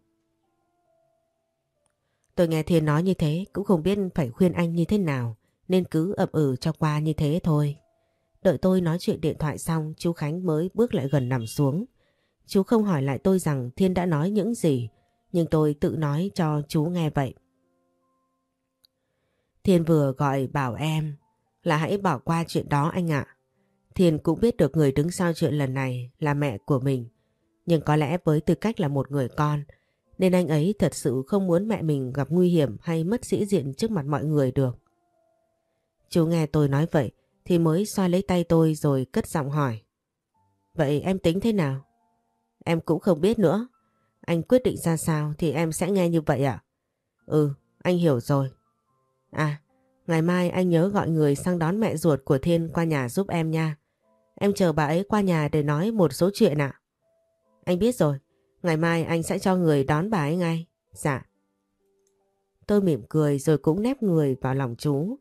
Tôi nghe Thiên nói như thế cũng không biết phải khuyên anh như thế nào nên cứ ậm ừ cho qua như thế thôi. Đợi tôi nói chuyện điện thoại xong chú Khánh mới bước lại gần nằm xuống. Chú không hỏi lại tôi rằng Thiên đã nói những gì nhưng tôi tự nói cho chú nghe vậy. Thiên vừa gọi bảo em là hãy bỏ qua chuyện đó anh ạ. Thiên cũng biết được người đứng sau chuyện lần này là mẹ của mình. Nhưng có lẽ với tư cách là một người con nên anh ấy thật sự không muốn mẹ mình gặp nguy hiểm hay mất sĩ diện trước mặt mọi người được. Chú nghe tôi nói vậy thì mới xoa lấy tay tôi rồi cất giọng hỏi. Vậy em tính thế nào? Em cũng không biết nữa. Anh quyết định ra sao thì em sẽ nghe như vậy ạ? Ừ, anh hiểu rồi. À, ngày mai anh nhớ gọi người sang đón mẹ ruột của Thiên qua nhà giúp em nha. Em chờ bà ấy qua nhà để nói một số chuyện ạ. Anh biết rồi, ngày mai anh sẽ cho người đón bà ấy ngay. Dạ. Tôi mỉm cười rồi cũng nép người vào lòng chú.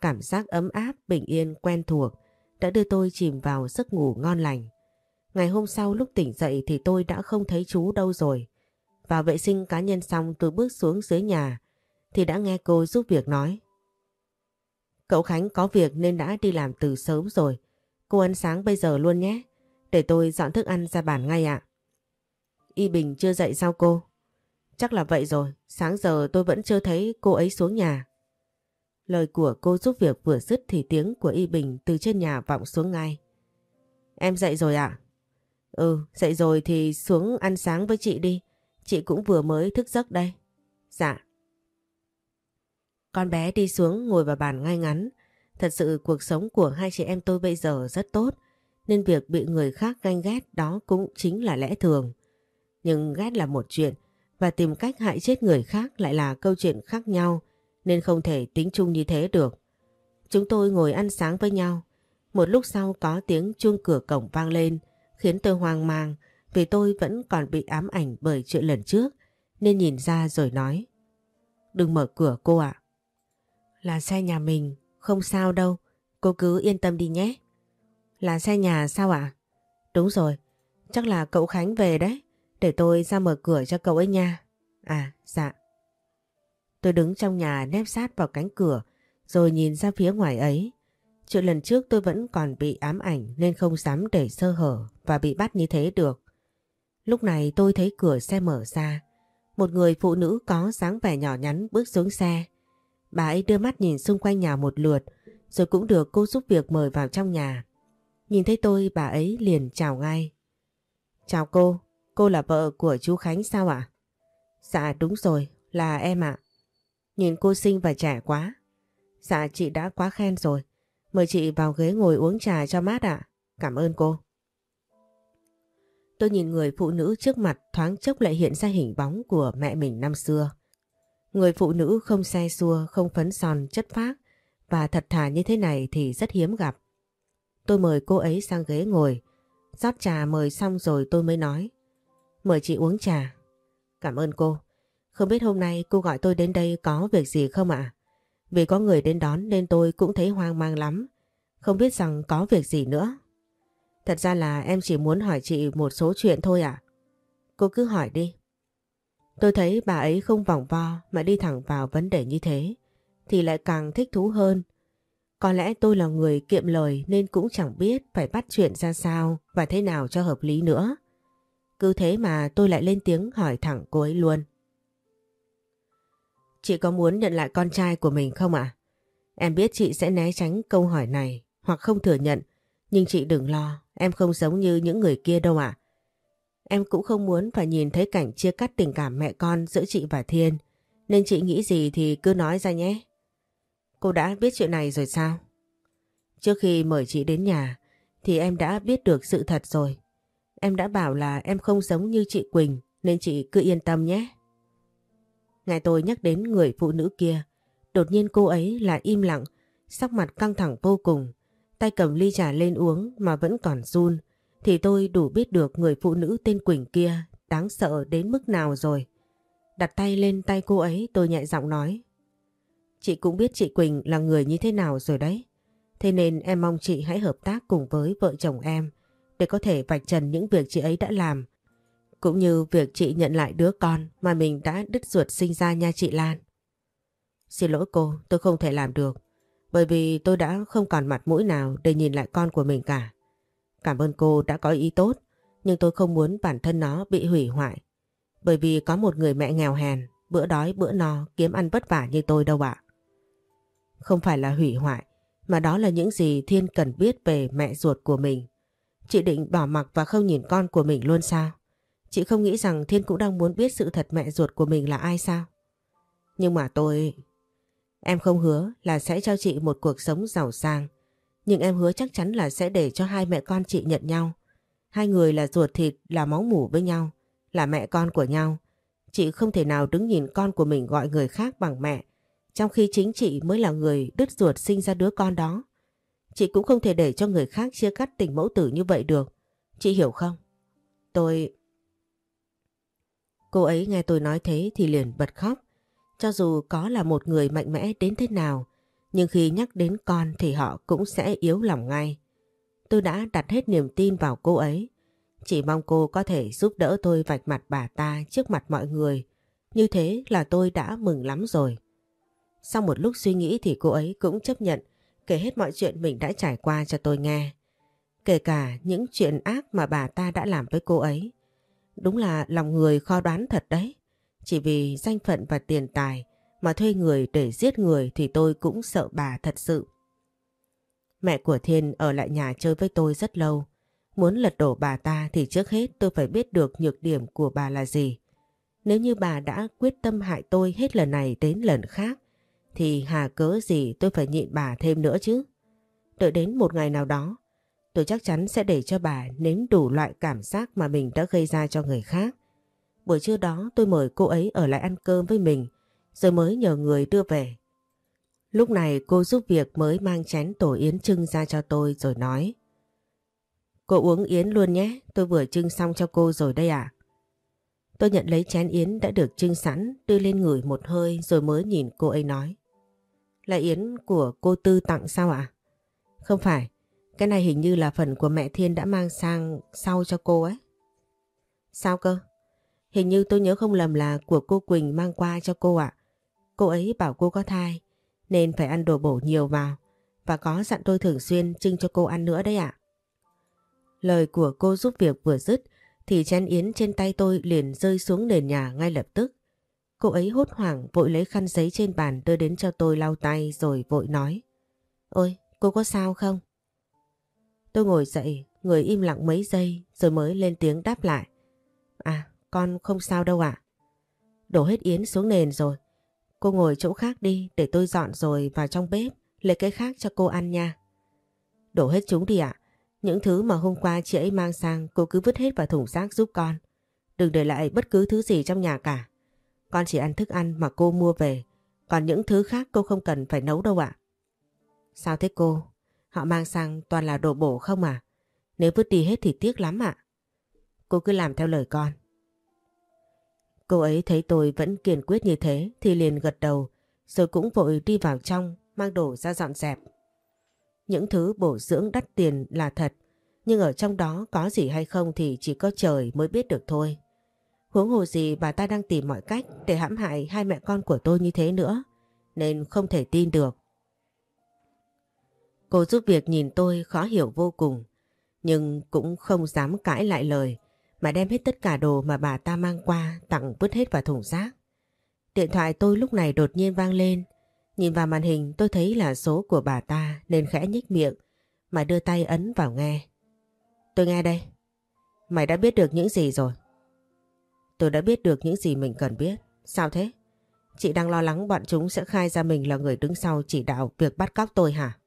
Cảm giác ấm áp, bình yên, quen thuộc đã đưa tôi chìm vào giấc ngủ ngon lành. Ngày hôm sau lúc tỉnh dậy thì tôi đã không thấy chú đâu rồi. Vào vệ sinh cá nhân xong tôi bước xuống dưới nhà thì đã nghe cô giúp việc nói. Cậu Khánh có việc nên đã đi làm từ sớm rồi. Cô ăn sáng bây giờ luôn nhé. Để tôi dọn thức ăn ra bàn ngay ạ. Y Bình chưa dậy sao cô? Chắc là vậy rồi. Sáng giờ tôi vẫn chưa thấy cô ấy xuống nhà. Lời của cô giúp việc vừa dứt thì tiếng của Y Bình từ trên nhà vọng xuống ngay. Em dậy rồi ạ? Ừ, dậy rồi thì xuống ăn sáng với chị đi. Chị cũng vừa mới thức giấc đây. Dạ. Con bé đi xuống ngồi vào bàn ngay ngắn. Thật sự cuộc sống của hai chị em tôi bây giờ rất tốt. Nên việc bị người khác ganh ghét đó cũng chính là lẽ thường. Nhưng ghét là một chuyện và tìm cách hại chết người khác lại là câu chuyện khác nhau nên không thể tính chung như thế được. Chúng tôi ngồi ăn sáng với nhau. Một lúc sau có tiếng chuông cửa cổng vang lên khiến tôi hoang mang vì tôi vẫn còn bị ám ảnh bởi chuyện lần trước nên nhìn ra rồi nói Đừng mở cửa cô ạ. Là xe nhà mình, không sao đâu, cô cứ yên tâm đi nhé. Là xe nhà sao ạ? Đúng rồi, chắc là cậu Khánh về đấy. Để tôi ra mở cửa cho cậu ấy nha. À, dạ. Tôi đứng trong nhà nép sát vào cánh cửa rồi nhìn ra phía ngoài ấy. Chuyện lần trước tôi vẫn còn bị ám ảnh nên không dám để sơ hở và bị bắt như thế được. Lúc này tôi thấy cửa xe mở ra. Một người phụ nữ có dáng vẻ nhỏ nhắn bước xuống xe. Bà ấy đưa mắt nhìn xung quanh nhà một lượt rồi cũng được cô giúp việc mời vào trong nhà. Nhìn thấy tôi bà ấy liền chào ngay. Chào cô, cô là vợ của chú Khánh sao ạ? Dạ đúng rồi, là em ạ. Nhìn cô xinh và trẻ quá. Dạ chị đã quá khen rồi. Mời chị vào ghế ngồi uống trà cho mát ạ. Cảm ơn cô. Tôi nhìn người phụ nữ trước mặt thoáng chốc lại hiện ra hình bóng của mẹ mình năm xưa. Người phụ nữ không xe xua, không phấn son, chất phác và thật thà như thế này thì rất hiếm gặp. Tôi mời cô ấy sang ghế ngồi, rót trà mời xong rồi tôi mới nói. Mời chị uống trà. Cảm ơn cô. Không biết hôm nay cô gọi tôi đến đây có việc gì không ạ? Vì có người đến đón nên tôi cũng thấy hoang mang lắm. Không biết rằng có việc gì nữa. Thật ra là em chỉ muốn hỏi chị một số chuyện thôi ạ. Cô cứ hỏi đi. Tôi thấy bà ấy không vòng vo mà đi thẳng vào vấn đề như thế thì lại càng thích thú hơn. Có lẽ tôi là người kiệm lời nên cũng chẳng biết phải bắt chuyện ra sao và thế nào cho hợp lý nữa. Cứ thế mà tôi lại lên tiếng hỏi thẳng cô ấy luôn. Chị có muốn nhận lại con trai của mình không ạ? Em biết chị sẽ né tránh câu hỏi này hoặc không thừa nhận nhưng chị đừng lo, em không giống như những người kia đâu ạ. Em cũng không muốn phải nhìn thấy cảnh chia cắt tình cảm mẹ con giữa chị và Thiên nên chị nghĩ gì thì cứ nói ra nhé. Cô đã biết chuyện này rồi sao? Trước khi mời chị đến nhà thì em đã biết được sự thật rồi. Em đã bảo là em không giống như chị Quỳnh nên chị cứ yên tâm nhé. Nghe tôi nhắc đến người phụ nữ kia, đột nhiên cô ấy là im lặng, sắc mặt căng thẳng vô cùng, tay cầm ly trà lên uống mà vẫn còn run, thì tôi đủ biết được người phụ nữ tên Quỳnh kia đáng sợ đến mức nào rồi. Đặt tay lên tay cô ấy tôi nhẹ giọng nói. Chị cũng biết chị Quỳnh là người như thế nào rồi đấy. Thế nên em mong chị hãy hợp tác cùng với vợ chồng em để có thể vạch trần những việc chị ấy đã làm. Cũng như việc chị nhận lại đứa con mà mình đã đứt ruột sinh ra nha chị Lan. Xin lỗi cô, tôi không thể làm được. Bởi vì tôi đã không còn mặt mũi nào để nhìn lại con của mình cả. Cảm ơn cô đã có ý tốt, nhưng tôi không muốn bản thân nó bị hủy hoại. Bởi vì có một người mẹ nghèo hèn, bữa đói bữa no kiếm ăn vất vả như tôi đâu ạ. Không phải là hủy hoại, mà đó là những gì Thiên cần biết về mẹ ruột của mình. Chị định bỏ mặc và không nhìn con của mình luôn sao? Chị không nghĩ rằng Thiên cũng đang muốn biết sự thật mẹ ruột của mình là ai sao? Nhưng mà tôi... Em không hứa là sẽ cho chị một cuộc sống giàu sang. Nhưng em hứa chắc chắn là sẽ để cho hai mẹ con chị nhận nhau. Hai người là ruột thịt, là máu mủ với nhau, là mẹ con của nhau. Chị không thể nào đứng nhìn con của mình gọi người khác bằng mẹ trong khi chính chị mới là người đứt ruột sinh ra đứa con đó. Chị cũng không thể để cho người khác chia cắt tình mẫu tử như vậy được. Chị hiểu không? Tôi... Cô ấy nghe tôi nói thế thì liền bật khóc. Cho dù có là một người mạnh mẽ đến thế nào, nhưng khi nhắc đến con thì họ cũng sẽ yếu lòng ngay. Tôi đã đặt hết niềm tin vào cô ấy. Chỉ mong cô có thể giúp đỡ tôi vạch mặt bà ta trước mặt mọi người. Như thế là tôi đã mừng lắm rồi. Sau một lúc suy nghĩ thì cô ấy cũng chấp nhận kể hết mọi chuyện mình đã trải qua cho tôi nghe. Kể cả những chuyện ác mà bà ta đã làm với cô ấy. Đúng là lòng người khó đoán thật đấy. Chỉ vì danh phận và tiền tài mà thuê người để giết người thì tôi cũng sợ bà thật sự. Mẹ của Thiên ở lại nhà chơi với tôi rất lâu. Muốn lật đổ bà ta thì trước hết tôi phải biết được nhược điểm của bà là gì. Nếu như bà đã quyết tâm hại tôi hết lần này đến lần khác thì hà cớ gì tôi phải nhịn bà thêm nữa chứ. Đợi đến một ngày nào đó, tôi chắc chắn sẽ để cho bà nếm đủ loại cảm giác mà mình đã gây ra cho người khác. Buổi trưa đó tôi mời cô ấy ở lại ăn cơm với mình, rồi mới nhờ người đưa về. Lúc này cô giúp việc mới mang chén tổ yến trưng ra cho tôi rồi nói. Cô uống yến luôn nhé, tôi vừa trưng xong cho cô rồi đây à. Tôi nhận lấy chén yến đã được trưng sẵn, đưa lên ngửi một hơi rồi mới nhìn cô ấy nói. Là Yến của cô Tư tặng sao ạ? Không phải, cái này hình như là phần của mẹ Thiên đã mang sang sau cho cô ấy. Sao cơ? Hình như tôi nhớ không lầm là của cô Quỳnh mang qua cho cô ạ. Cô ấy bảo cô có thai nên phải ăn đồ bổ nhiều vào và có dặn tôi thường xuyên trưng cho cô ăn nữa đấy ạ. Lời của cô giúp việc vừa dứt thì chén yến trên tay tôi liền rơi xuống nền nhà ngay lập tức. Cô ấy hốt hoảng vội lấy khăn giấy trên bàn đưa đến cho tôi lau tay rồi vội nói. Ôi, cô có sao không? Tôi ngồi dậy, người im lặng mấy giây rồi mới lên tiếng đáp lại. À, con không sao đâu ạ. Đổ hết yến xuống nền rồi. Cô ngồi chỗ khác đi, để tôi dọn rồi vào trong bếp, lấy cái khác cho cô ăn nha. Đổ hết chúng đi ạ. Những thứ mà hôm qua chị ấy mang sang, cô cứ vứt hết vào thùng rác giúp con. Đừng để lại bất cứ thứ gì trong nhà cả. Con chỉ ăn thức ăn mà cô mua về. Còn những thứ khác cô không cần phải nấu đâu ạ. Sao thế cô? Họ mang sang toàn là đồ bổ không à? Nếu vứt đi hết thì tiếc lắm ạ. Cô cứ làm theo lời con. Cô ấy thấy tôi vẫn kiên quyết như thế thì liền gật đầu, rồi cũng vội đi vào trong, mang đồ ra dọn dẹp. Những thứ bổ dưỡng đắt tiền là thật, nhưng ở trong đó có gì hay không thì chỉ có trời mới biết được thôi. Huống hồ gì bà ta đang tìm mọi cách để hãm hại hai mẹ con của tôi như thế nữa, nên không thể tin được. Cô giúp việc nhìn tôi khó hiểu vô cùng, nhưng cũng không dám cãi lại lời mà đem hết tất cả đồ mà bà ta mang qua, tặng vứt hết vào thùng rác. Điện thoại tôi lúc này đột nhiên vang lên. Nhìn vào màn hình, tôi thấy là số của bà ta nên khẽ nhếch miệng, mà đưa tay ấn vào nghe. Tôi nghe đây. Mày đã biết được những gì rồi? Tôi đã biết được những gì mình cần biết. Sao thế? Chị đang lo lắng bọn chúng sẽ khai ra mình là người đứng sau chỉ đạo việc bắt cóc tôi hả?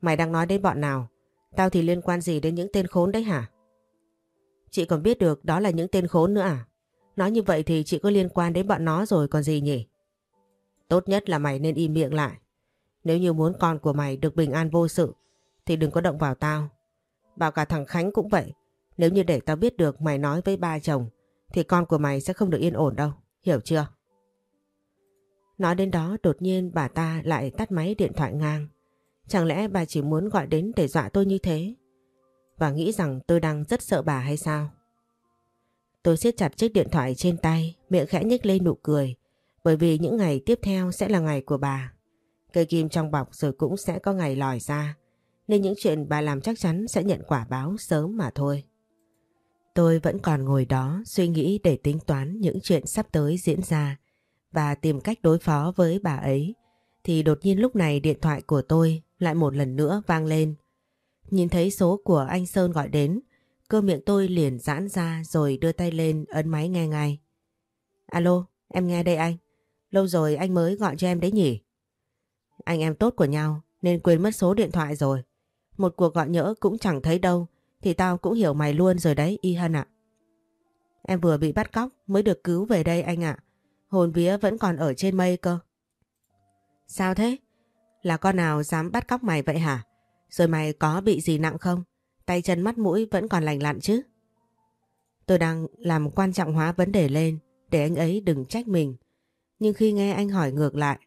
Mày đang nói đến bọn nào? Tao thì liên quan gì đến những tên khốn đấy hả? Chị còn biết được đó là những tên khốn nữa à? Nói như vậy thì chị có liên quan đến bọn nó rồi còn gì nhỉ? Tốt nhất là mày nên im miệng lại. Nếu như muốn con của mày được bình an vô sự, thì đừng có động vào tao. Bảo cả thằng Khánh cũng vậy. Nếu như để tao biết được mày nói với ba chồng, thì con của mày sẽ không được yên ổn đâu. Hiểu chưa? Nói đến đó, đột nhiên bà ta lại tắt máy điện thoại ngang. Chẳng lẽ bà chỉ muốn gọi đến để dọa tôi như thế? Và nghĩ rằng tôi đang rất sợ bà hay sao? Tôi siết chặt chiếc điện thoại trên tay, miệng khẽ nhếch lên nụ cười. Bởi vì những ngày tiếp theo sẽ là ngày của bà. Cây kim trong bọc rồi cũng sẽ có ngày lòi ra. Nên những chuyện bà làm chắc chắn sẽ nhận quả báo sớm mà thôi. Tôi vẫn còn ngồi đó suy nghĩ để tính toán những chuyện sắp tới diễn ra và tìm cách đối phó với bà ấy. Thì đột nhiên lúc này điện thoại của tôi lại một lần nữa vang lên. Nhìn thấy số của anh Sơn gọi đến, cơ miệng tôi liền giãn ra rồi đưa tay lên ấn máy nghe ngay. Alo, em nghe đây anh. Lâu rồi anh mới gọi cho em đấy nhỉ? Anh em tốt của nhau nên quên mất số điện thoại rồi. Một cuộc gọi nhỡ cũng chẳng thấy đâu thì tao cũng hiểu mày luôn rồi đấy Y Hân ạ. Em vừa bị bắt cóc mới được cứu về đây anh ạ. Hồn vía vẫn còn ở trên mây cơ. Sao thế? Là con nào dám bắt cóc mày vậy hả? Rồi mày có bị gì nặng không? Tay chân mắt mũi vẫn còn lành lặn chứ? Tôi đang làm quan trọng hóa vấn đề lên để anh ấy đừng trách mình. Nhưng khi nghe anh hỏi ngược lại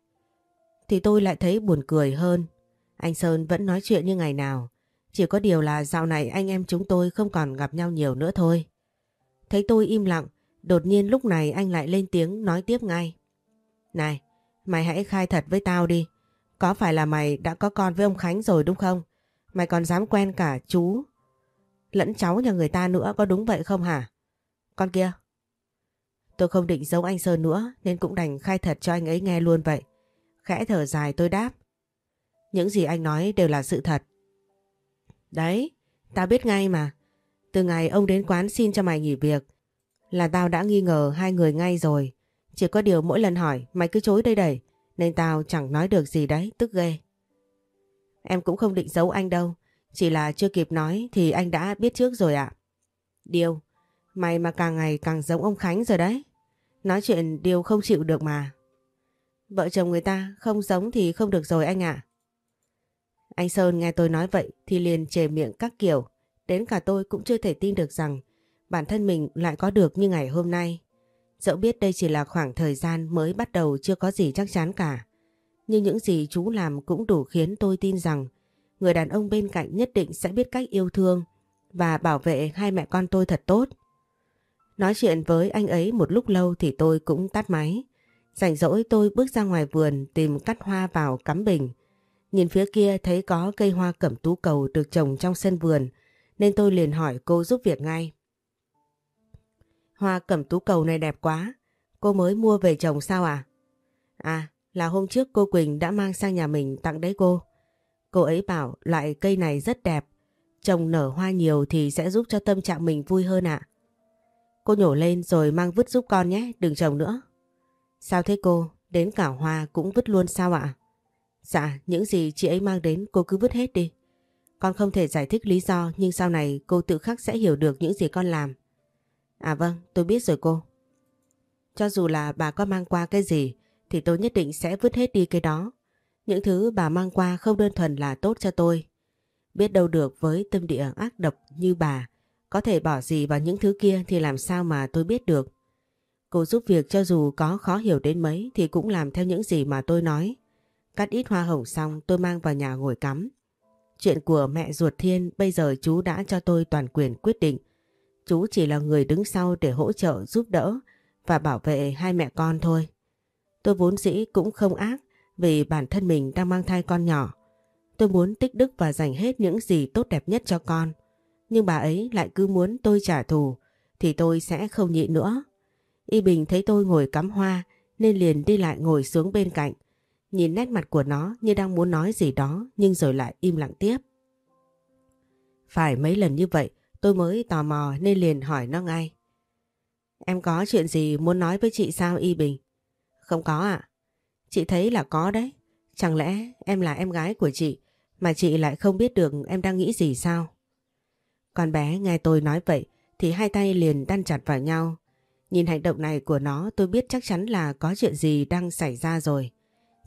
thì tôi lại thấy buồn cười hơn. Anh Sơn vẫn nói chuyện như ngày nào. Chỉ có điều là dạo này anh em chúng tôi không còn gặp nhau nhiều nữa thôi. Thấy tôi im lặng, đột nhiên lúc này anh lại lên tiếng nói tiếp ngay. Này, mày hãy khai thật với tao đi. Có phải là mày đã có con với ông Khánh rồi đúng không? Mày còn dám quen cả chú lẫn cháu nhà người ta nữa có đúng vậy không hả? Con kia. Tôi không định giấu anh Sơn nữa nên cũng đành khai thật cho anh ấy nghe luôn vậy. Khẽ thở dài tôi đáp. Những gì anh nói đều là sự thật. Đấy, tao biết ngay mà. Từ ngày ông đến quán xin cho mày nghỉ việc là tao đã nghi ngờ hai người ngay rồi. Chỉ có điều mỗi lần hỏi mày cứ chối đây đẩy nên tao chẳng nói được gì đấy, tức ghê. Em cũng không định giấu anh đâu, chỉ là chưa kịp nói thì anh đã biết trước rồi ạ. Điều, mày mà càng ngày càng giống ông Khánh rồi đấy. Nói chuyện điều không chịu được mà. Vợ chồng người ta không giống thì không được rồi anh ạ. Anh Sơn nghe tôi nói vậy thì liền chề miệng các kiểu. Đến cả tôi cũng chưa thể tin được rằng bản thân mình lại có được như ngày hôm nay. Dẫu biết đây chỉ là khoảng thời gian mới bắt đầu chưa có gì chắc chắn cả. Nhưng những gì chú làm cũng đủ khiến tôi tin rằng người đàn ông bên cạnh nhất định sẽ biết cách yêu thương và bảo vệ hai mẹ con tôi thật tốt. Nói chuyện với anh ấy một lúc lâu thì tôi cũng tắt máy. Rảnh rỗi tôi bước ra ngoài vườn tìm cắt hoa vào cắm bình. Nhìn phía kia thấy có cây hoa cẩm tú cầu được trồng trong sân vườn nên tôi liền hỏi cô giúp việc ngay. Hoa cẩm tú cầu này đẹp quá, cô mới mua về trồng sao à? À, là hôm trước cô Quỳnh đã mang sang nhà mình tặng đấy cô. Cô ấy bảo loại cây này rất đẹp, trồng nở hoa nhiều thì sẽ giúp cho tâm trạng mình vui hơn ạ. Cô nhổ lên rồi mang vứt giúp con nhé, đừng trồng nữa. Sao thế cô, đến cả hoa cũng vứt luôn sao ạ? Dạ, những gì chị ấy mang đến cô cứ vứt hết đi. Con không thể giải thích lý do nhưng sau này cô tự khắc sẽ hiểu được những gì con làm. À vâng, tôi biết rồi cô. Cho dù là bà có mang qua cái gì thì tôi nhất định sẽ vứt hết đi cái đó. Những thứ bà mang qua không đơn thuần là tốt cho tôi. Biết đâu được với tâm địa ác độc như bà, có thể bỏ gì vào những thứ kia thì làm sao mà tôi biết được. Cô giúp việc cho dù có khó hiểu đến mấy thì cũng làm theo những gì mà tôi nói. Cắt ít hoa hồng xong tôi mang vào nhà ngồi cắm. Chuyện của mẹ ruột Thiên bây giờ chú đã cho tôi toàn quyền quyết định. Chú chỉ là người đứng sau để hỗ trợ giúp đỡ và bảo vệ hai mẹ con thôi. Tôi vốn dĩ cũng không ác vì bản thân mình đang mang thai con nhỏ. Tôi muốn tích đức và dành hết những gì tốt đẹp nhất cho con. Nhưng bà ấy lại cứ muốn tôi trả thù thì tôi sẽ không nhịn nữa. Y Bình thấy tôi ngồi cắm hoa nên liền đi lại ngồi xuống bên cạnh. Nhìn nét mặt của nó như đang muốn nói gì đó nhưng rồi lại im lặng tiếp. Phải mấy lần như vậy, tôi mới tò mò nên liền hỏi nó ngay. Em có chuyện gì muốn nói với chị sao, Y Bình? Không có ạ. Chị thấy là có đấy. Chẳng lẽ em là em gái của chị mà chị lại không biết được em đang nghĩ gì sao? Con bé nghe tôi nói vậy thì hai tay liền đan chặt vào nhau. Nhìn hành động này của nó, tôi biết chắc chắn là có chuyện gì đang xảy ra rồi.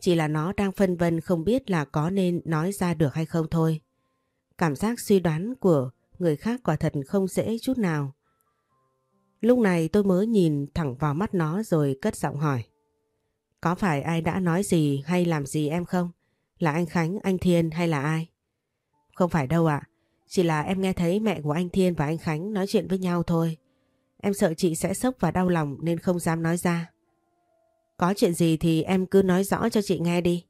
Chỉ là nó đang phân vân không biết là có nên nói ra được hay không thôi. Cảm giác suy đoán của người khác quả thật không dễ chút nào. Lúc này tôi mới nhìn thẳng vào mắt nó rồi cất giọng hỏi. Có phải ai đã nói gì hay làm gì em không? Là anh Khánh, anh Thiên hay là ai? Không phải đâu ạ. Chỉ là em nghe thấy mẹ của anh Thiên và anh Khánh nói chuyện với nhau thôi. Em sợ chị sẽ sốc và đau lòng nên không dám nói ra. Có chuyện gì thì em cứ nói rõ cho chị nghe đi.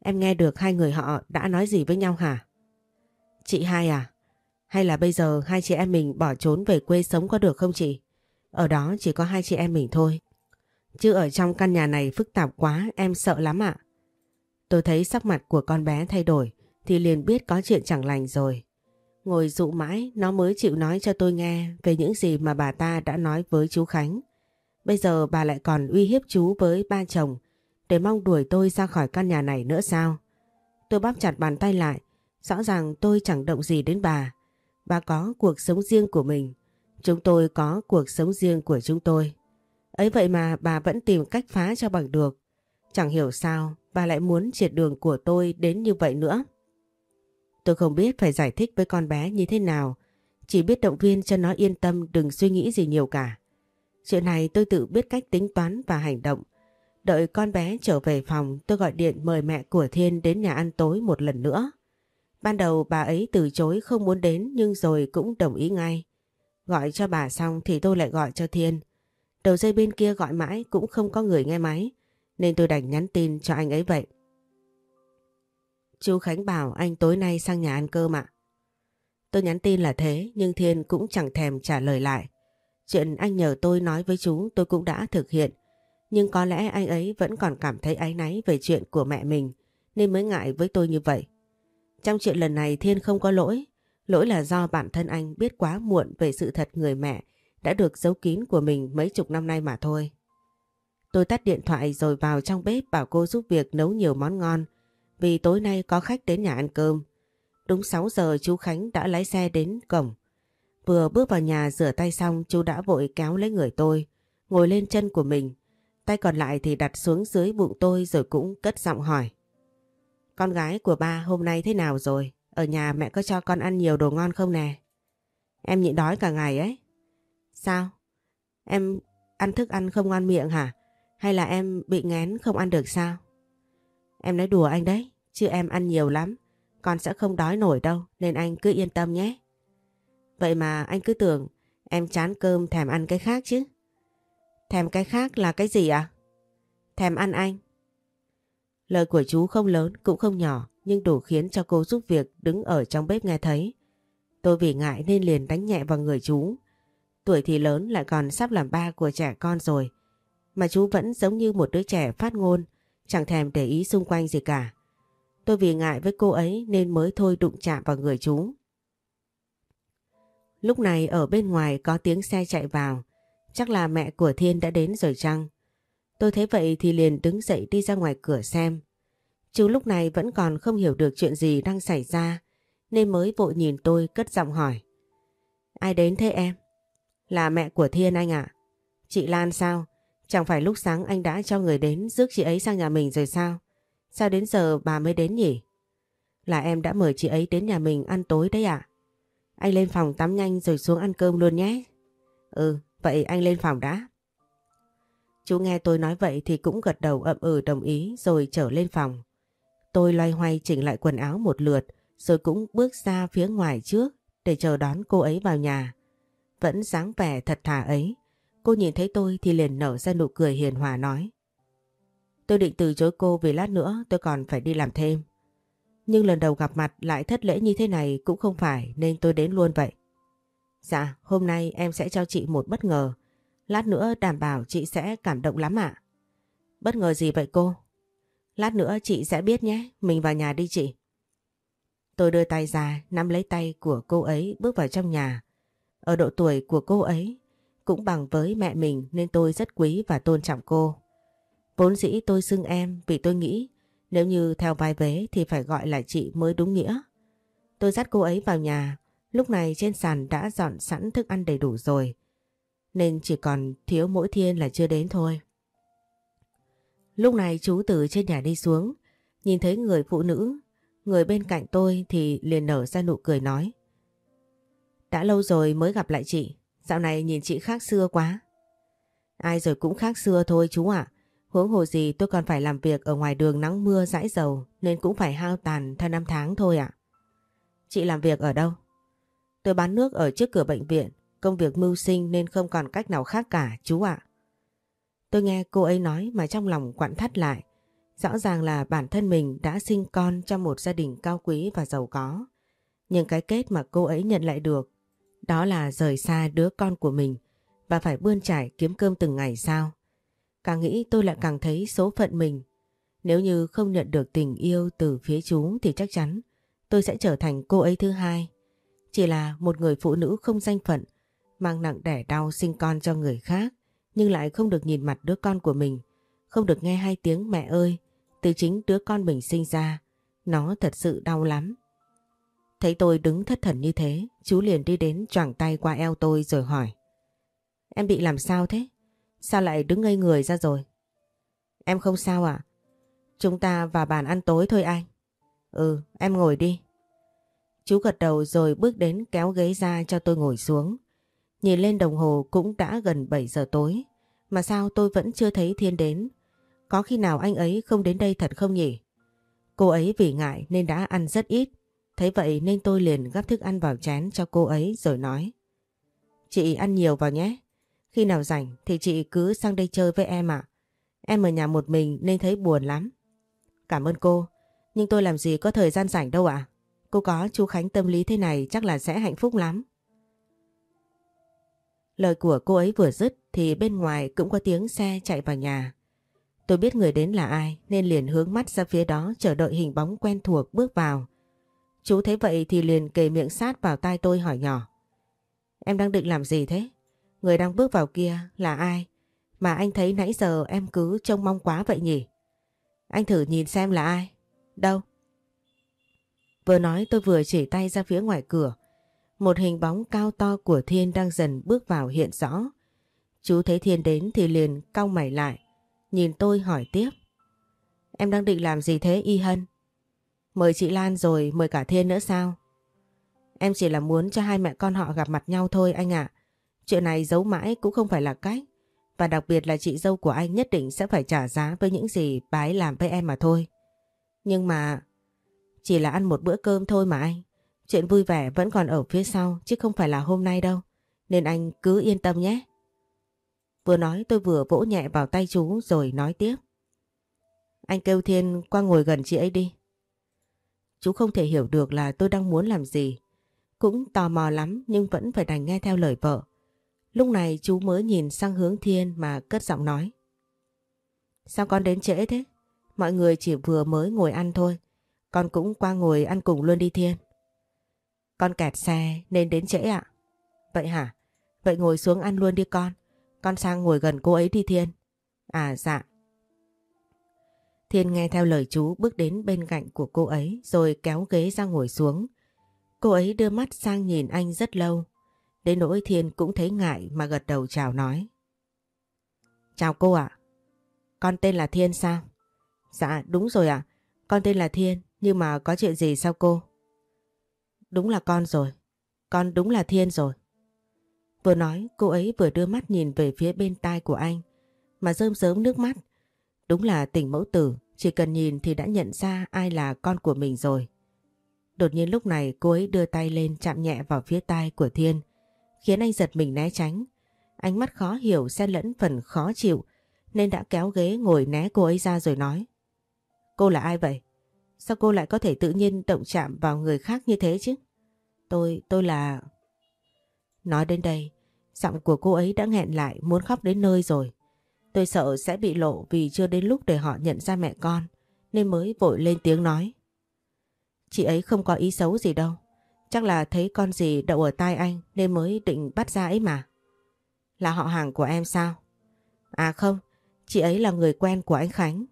Em nghe được hai người họ đã nói gì với nhau hả? Chị hai à? Hay là bây giờ hai chị em mình bỏ trốn về quê sống có được không chị? Ở đó chỉ có hai chị em mình thôi. Chứ ở trong căn nhà này phức tạp quá, em sợ lắm ạ. Tôi thấy sắc mặt của con bé thay đổi, thì liền biết có chuyện chẳng lành rồi. Ngồi dụ mãi, nó mới chịu nói cho tôi nghe về những gì mà bà ta đã nói với chú Khánh. Bây giờ bà lại còn uy hiếp chú với ba chồng, để mong đuổi tôi ra khỏi căn nhà này nữa sao? Tôi bóp chặt bàn tay lại. Rõ ràng tôi chẳng động gì đến bà. Bà có cuộc sống riêng của mình. Chúng tôi có cuộc sống riêng của chúng tôi. Ấy vậy mà bà vẫn tìm cách phá cho bằng được. Chẳng hiểu sao, bà lại muốn triệt đường của tôi đến như vậy nữa. Tôi không biết phải giải thích với con bé như thế nào. Chỉ biết động viên cho nó yên tâm, đừng suy nghĩ gì nhiều cả. Chuyện này tôi tự biết cách tính toán và hành động. Đợi con bé trở về phòng, tôi gọi điện mời mẹ của Thiên đến nhà ăn tối một lần nữa. Ban đầu bà ấy từ chối không muốn đến, nhưng rồi cũng đồng ý ngay. Gọi cho bà xong thì tôi lại gọi cho Thiên. Đầu dây bên kia gọi mãi cũng không có người nghe máy, nên tôi đành nhắn tin cho anh ấy vậy. Chú Khánh bảo anh tối nay sang nhà ăn cơm ạ. Tôi nhắn tin là thế, nhưng Thiên cũng chẳng thèm trả lời lại. Chuyện anh nhờ tôi nói với chú tôi cũng đã thực hiện. Nhưng có lẽ anh ấy vẫn còn cảm thấy áy náy về chuyện của mẹ mình, nên mới ngại với tôi như vậy. Trong chuyện lần này Thiên không có lỗi. Lỗi là do bản thân anh biết quá muộn về sự thật người mẹ đã được giấu kín của mình mấy chục năm nay mà thôi. Tôi tắt điện thoại rồi vào trong bếp bảo cô giúp việc nấu nhiều món ngon vì tối nay có khách đến nhà ăn cơm. Đúng 6 giờ chú Khánh đã lái xe đến cổng. Vừa bước vào nhà rửa tay xong chú đã vội kéo lấy người tôi, ngồi lên chân của mình. Tay còn lại thì đặt xuống dưới bụng tôi rồi cũng cất giọng hỏi. Con gái của ba hôm nay thế nào rồi? Ở nhà mẹ có cho con ăn nhiều đồ ngon không nè? Em nhịn đói cả ngày ấy. Sao? Em ăn thức ăn không ngon miệng hả? Hay là em bị ngén không ăn được sao? Em nói đùa anh đấy, chứ em ăn nhiều lắm. con sẽ không đói nổi đâu nên anh cứ yên tâm nhé. Vậy mà anh cứ tưởng em chán cơm thèm ăn cái khác chứ. Thèm cái khác là cái gì ạ? À? Thèm ăn anh. Lời của chú không lớn cũng không nhỏ nhưng đủ khiến cho cô giúp việc đứng ở trong bếp nghe thấy. Tôi vì ngại nên liền đánh nhẹ vào người chú. Tuổi thì lớn lại còn sắp làm ba của trẻ con rồi. Mà chú vẫn giống như một đứa trẻ phát ngôn, chẳng thèm để ý xung quanh gì cả. Tôi vì ngại với cô ấy nên mới thôi đụng chạm vào người chú. Lúc này ở bên ngoài có tiếng xe chạy vào. Chắc là mẹ của Thiên đã đến rồi chăng? Tôi thấy vậy thì liền đứng dậy đi ra ngoài cửa xem. Chú lúc này vẫn còn không hiểu được chuyện gì đang xảy ra nên mới vội nhìn tôi cất giọng hỏi. Ai đến thế em? Là mẹ của Thiên anh ạ. Chị Lan sao? Chẳng phải lúc sáng anh đã cho người đến rước chị ấy sang nhà mình rồi sao? Sao đến giờ bà mới đến nhỉ? Là em đã mời chị ấy đến nhà mình ăn tối đấy ạ. Anh lên phòng tắm nhanh rồi xuống ăn cơm luôn nhé. Ừ, vậy anh lên phòng đã. Chú nghe tôi nói vậy thì cũng gật đầu ậm ừ đồng ý rồi trở lên phòng. Tôi loay hoay chỉnh lại quần áo một lượt rồi cũng bước ra phía ngoài trước để chờ đón cô ấy vào nhà. Vẫn dáng vẻ thật thà ấy. Cô nhìn thấy tôi thì liền nở ra nụ cười hiền hòa nói. Tôi định từ chối cô vì lát nữa tôi còn phải đi làm thêm. Nhưng lần đầu gặp mặt lại thất lễ như thế này cũng không phải nên tôi đến luôn vậy. Dạ, hôm nay em sẽ cho chị một bất ngờ. Lát nữa đảm bảo chị sẽ cảm động lắm ạ. Bất ngờ gì vậy cô? Lát nữa chị sẽ biết nhé, mình vào nhà đi chị. Tôi đưa tay ra, nắm lấy tay của cô ấy bước vào trong nhà. Ở độ tuổi của cô ấy, cũng bằng với mẹ mình nên tôi rất quý và tôn trọng cô. Vốn dĩ tôi xưng em vì tôi nghĩ nếu như theo vai vế thì phải gọi là chị mới đúng nghĩa. Tôi dắt cô ấy vào nhà, lúc này trên sàn đã dọn sẵn thức ăn đầy đủ rồi. Nên chỉ còn thiếu mỗi thiên là chưa đến thôi. Lúc này chú từ trên nhà đi xuống, nhìn thấy người phụ nữ, người bên cạnh tôi thì liền nở ra nụ cười nói. Đã lâu rồi mới gặp lại chị, dạo này nhìn chị khác xưa quá. Ai rồi cũng khác xưa thôi chú ạ. Huống hồ gì tôi còn phải làm việc ở ngoài đường nắng mưa dãi dầu nên cũng phải hao tàn theo năm tháng thôi ạ. Chị làm việc ở đâu? Tôi bán nước ở trước cửa bệnh viện, công việc mưu sinh nên không còn cách nào khác cả chú ạ. Tôi nghe cô ấy nói mà trong lòng quặn thắt lại. Rõ ràng là bản thân mình đã sinh con trong một gia đình cao quý và giàu có. Nhưng cái kết mà cô ấy nhận lại được đó là rời xa đứa con của mình và phải bươn trải kiếm cơm từng ngày sao. Càng nghĩ tôi lại càng thấy số phận mình. Nếu như không nhận được tình yêu từ phía chú thì chắc chắn tôi sẽ trở thành cô ấy thứ hai. Chỉ là một người phụ nữ không danh phận, mang nặng đẻ đau sinh con cho người khác, nhưng lại không được nhìn mặt đứa con của mình, không được nghe hai tiếng mẹ ơi, từ chính đứa con mình sinh ra. Nó thật sự đau lắm. Thấy tôi đứng thất thần như thế, chú liền đi đến choàng tay qua eo tôi rồi hỏi. Em bị làm sao thế? Sao lại đứng ngây người ra rồi? Em không sao à? Chúng ta vào bàn ăn tối thôi anh. Ừ, em ngồi đi. Chú gật đầu rồi bước đến kéo ghế ra cho tôi ngồi xuống. Nhìn lên đồng hồ cũng đã gần 7 giờ tối. Mà sao tôi vẫn chưa thấy Thiên đến? Có khi nào anh ấy không đến đây thật không nhỉ? Cô ấy vì ngại nên đã ăn rất ít. Thấy vậy nên tôi liền gắp thức ăn vào chén cho cô ấy rồi nói. Chị ăn nhiều vào nhé. Khi nào rảnh thì chị cứ sang đây chơi với em ạ. Em ở nhà một mình nên thấy buồn lắm. Cảm ơn cô, nhưng tôi làm gì có thời gian rảnh đâu ạ. Cô có chú Khánh tâm lý thế này chắc là sẽ hạnh phúc lắm. Lời của cô ấy vừa dứt thì bên ngoài cũng có tiếng xe chạy vào nhà. Tôi biết người đến là ai nên liền hướng mắt ra phía đó chờ đợi hình bóng quen thuộc bước vào. Chú thấy vậy thì liền kề miệng sát vào tai tôi hỏi nhỏ. Em đang định làm gì thế? Người đang bước vào kia là ai? Mà anh thấy nãy giờ em cứ trông mong quá vậy nhỉ? Anh thử nhìn xem là ai? Đâu? Vừa nói tôi vừa chỉ tay ra phía ngoài cửa. Một hình bóng cao to của Thiên đang dần bước vào hiện rõ. Chú thấy Thiên đến thì liền cau mày lại. Nhìn tôi hỏi tiếp. Em đang định làm gì thế, Y Hân? Mời chị Lan rồi mời cả Thiên nữa sao? Em chỉ là muốn cho hai mẹ con họ gặp mặt nhau thôi anh ạ. Chuyện này giấu mãi cũng không phải là cách. Và đặc biệt là chị dâu của anh nhất định sẽ phải trả giá với những gì bà ấy làm với em mà thôi. Nhưng mà... Chỉ là ăn một bữa cơm thôi mà anh. Chuyện vui vẻ vẫn còn ở phía sau, chứ không phải là hôm nay đâu. Nên anh cứ yên tâm nhé. Vừa nói tôi vừa vỗ nhẹ vào tay chú rồi nói tiếp. Anh kêu Thiên qua ngồi gần chị ấy đi. Chú không thể hiểu được là tôi đang muốn làm gì. Cũng tò mò lắm, nhưng vẫn phải đành nghe theo lời vợ. Lúc này chú mới nhìn sang hướng Thiên mà cất giọng nói. Sao con đến trễ thế? Mọi người chỉ vừa mới ngồi ăn thôi. Con cũng qua ngồi ăn cùng luôn đi Thiên. Con kẹt xe nên đến trễ ạ. Vậy hả? Vậy ngồi xuống ăn luôn đi con. Con sang ngồi gần cô ấy đi Thiên. À dạ. Thiên nghe theo lời chú bước đến bên cạnh của cô ấy rồi kéo ghế ra ngồi xuống. Cô ấy đưa mắt sang nhìn anh rất lâu. Đến nỗi Thiên cũng thấy ngại mà gật đầu chào nói. Chào cô ạ. Con tên là Thiên sao? Dạ đúng rồi ạ. Con tên là Thiên nhưng mà có chuyện gì sao cô? Đúng là con rồi. Con đúng là Thiên rồi. Vừa nói cô ấy vừa đưa mắt nhìn về phía bên tai của anh mà rơm rớm nước mắt. Đúng là tình mẫu tử, chỉ cần nhìn thì đã nhận ra ai là con của mình rồi. Đột nhiên lúc này cô ấy đưa tay lên chạm nhẹ vào phía tai của Thiên, khiến anh giật mình né tránh. Ánh mắt khó hiểu xen lẫn phần khó chịu nên đã kéo ghế ngồi né cô ấy ra rồi nói. Cô là ai vậy? Sao cô lại có thể tự nhiên động chạm vào người khác như thế chứ? Tôi, tôi là... Nói đến đây, giọng của cô ấy đã nghẹn lại muốn khóc đến nơi rồi. Tôi sợ sẽ bị lộ vì chưa đến lúc để họ nhận ra mẹ con, nên mới vội lên tiếng nói. Chị ấy không có ý xấu gì đâu, chắc là thấy con gì đậu ở tai anh nên mới định bắt ra ấy mà. Là họ hàng của em sao? À không, chị ấy là người quen của anh Khánh.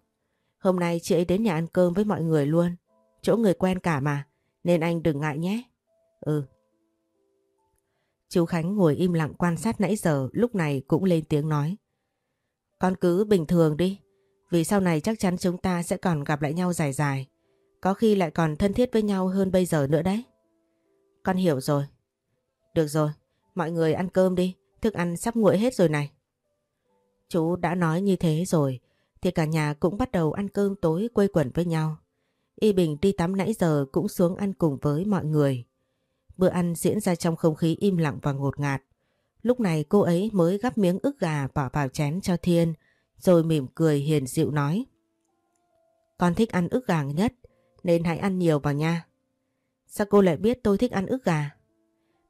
Hôm nay chị ấy đến nhà ăn cơm với mọi người luôn, chỗ người quen cả mà, nên anh đừng ngại nhé. Ừ. Chú Khánh ngồi im lặng quan sát nãy giờ lúc này cũng lên tiếng nói. Con cứ bình thường đi, vì sau này chắc chắn chúng ta sẽ còn gặp lại nhau dài dài. Có khi lại còn thân thiết với nhau hơn bây giờ nữa đấy. Con hiểu rồi. Được rồi, mọi người ăn cơm đi, thức ăn sắp nguội hết rồi này. Chú đã nói như thế rồi, thì cả nhà cũng bắt đầu ăn cơm tối quây quần với nhau. Y Bình đi tắm nãy giờ cũng xuống ăn cùng với mọi người. Bữa ăn diễn ra trong không khí im lặng và ngột ngạt. Lúc này cô ấy mới gắp miếng ức gà bỏ vào chén cho Thiên, rồi mỉm cười hiền dịu nói. Con thích ăn ức gà nhất, nên hãy ăn nhiều vào nha. Sao cô lại biết tôi thích ăn ức gà?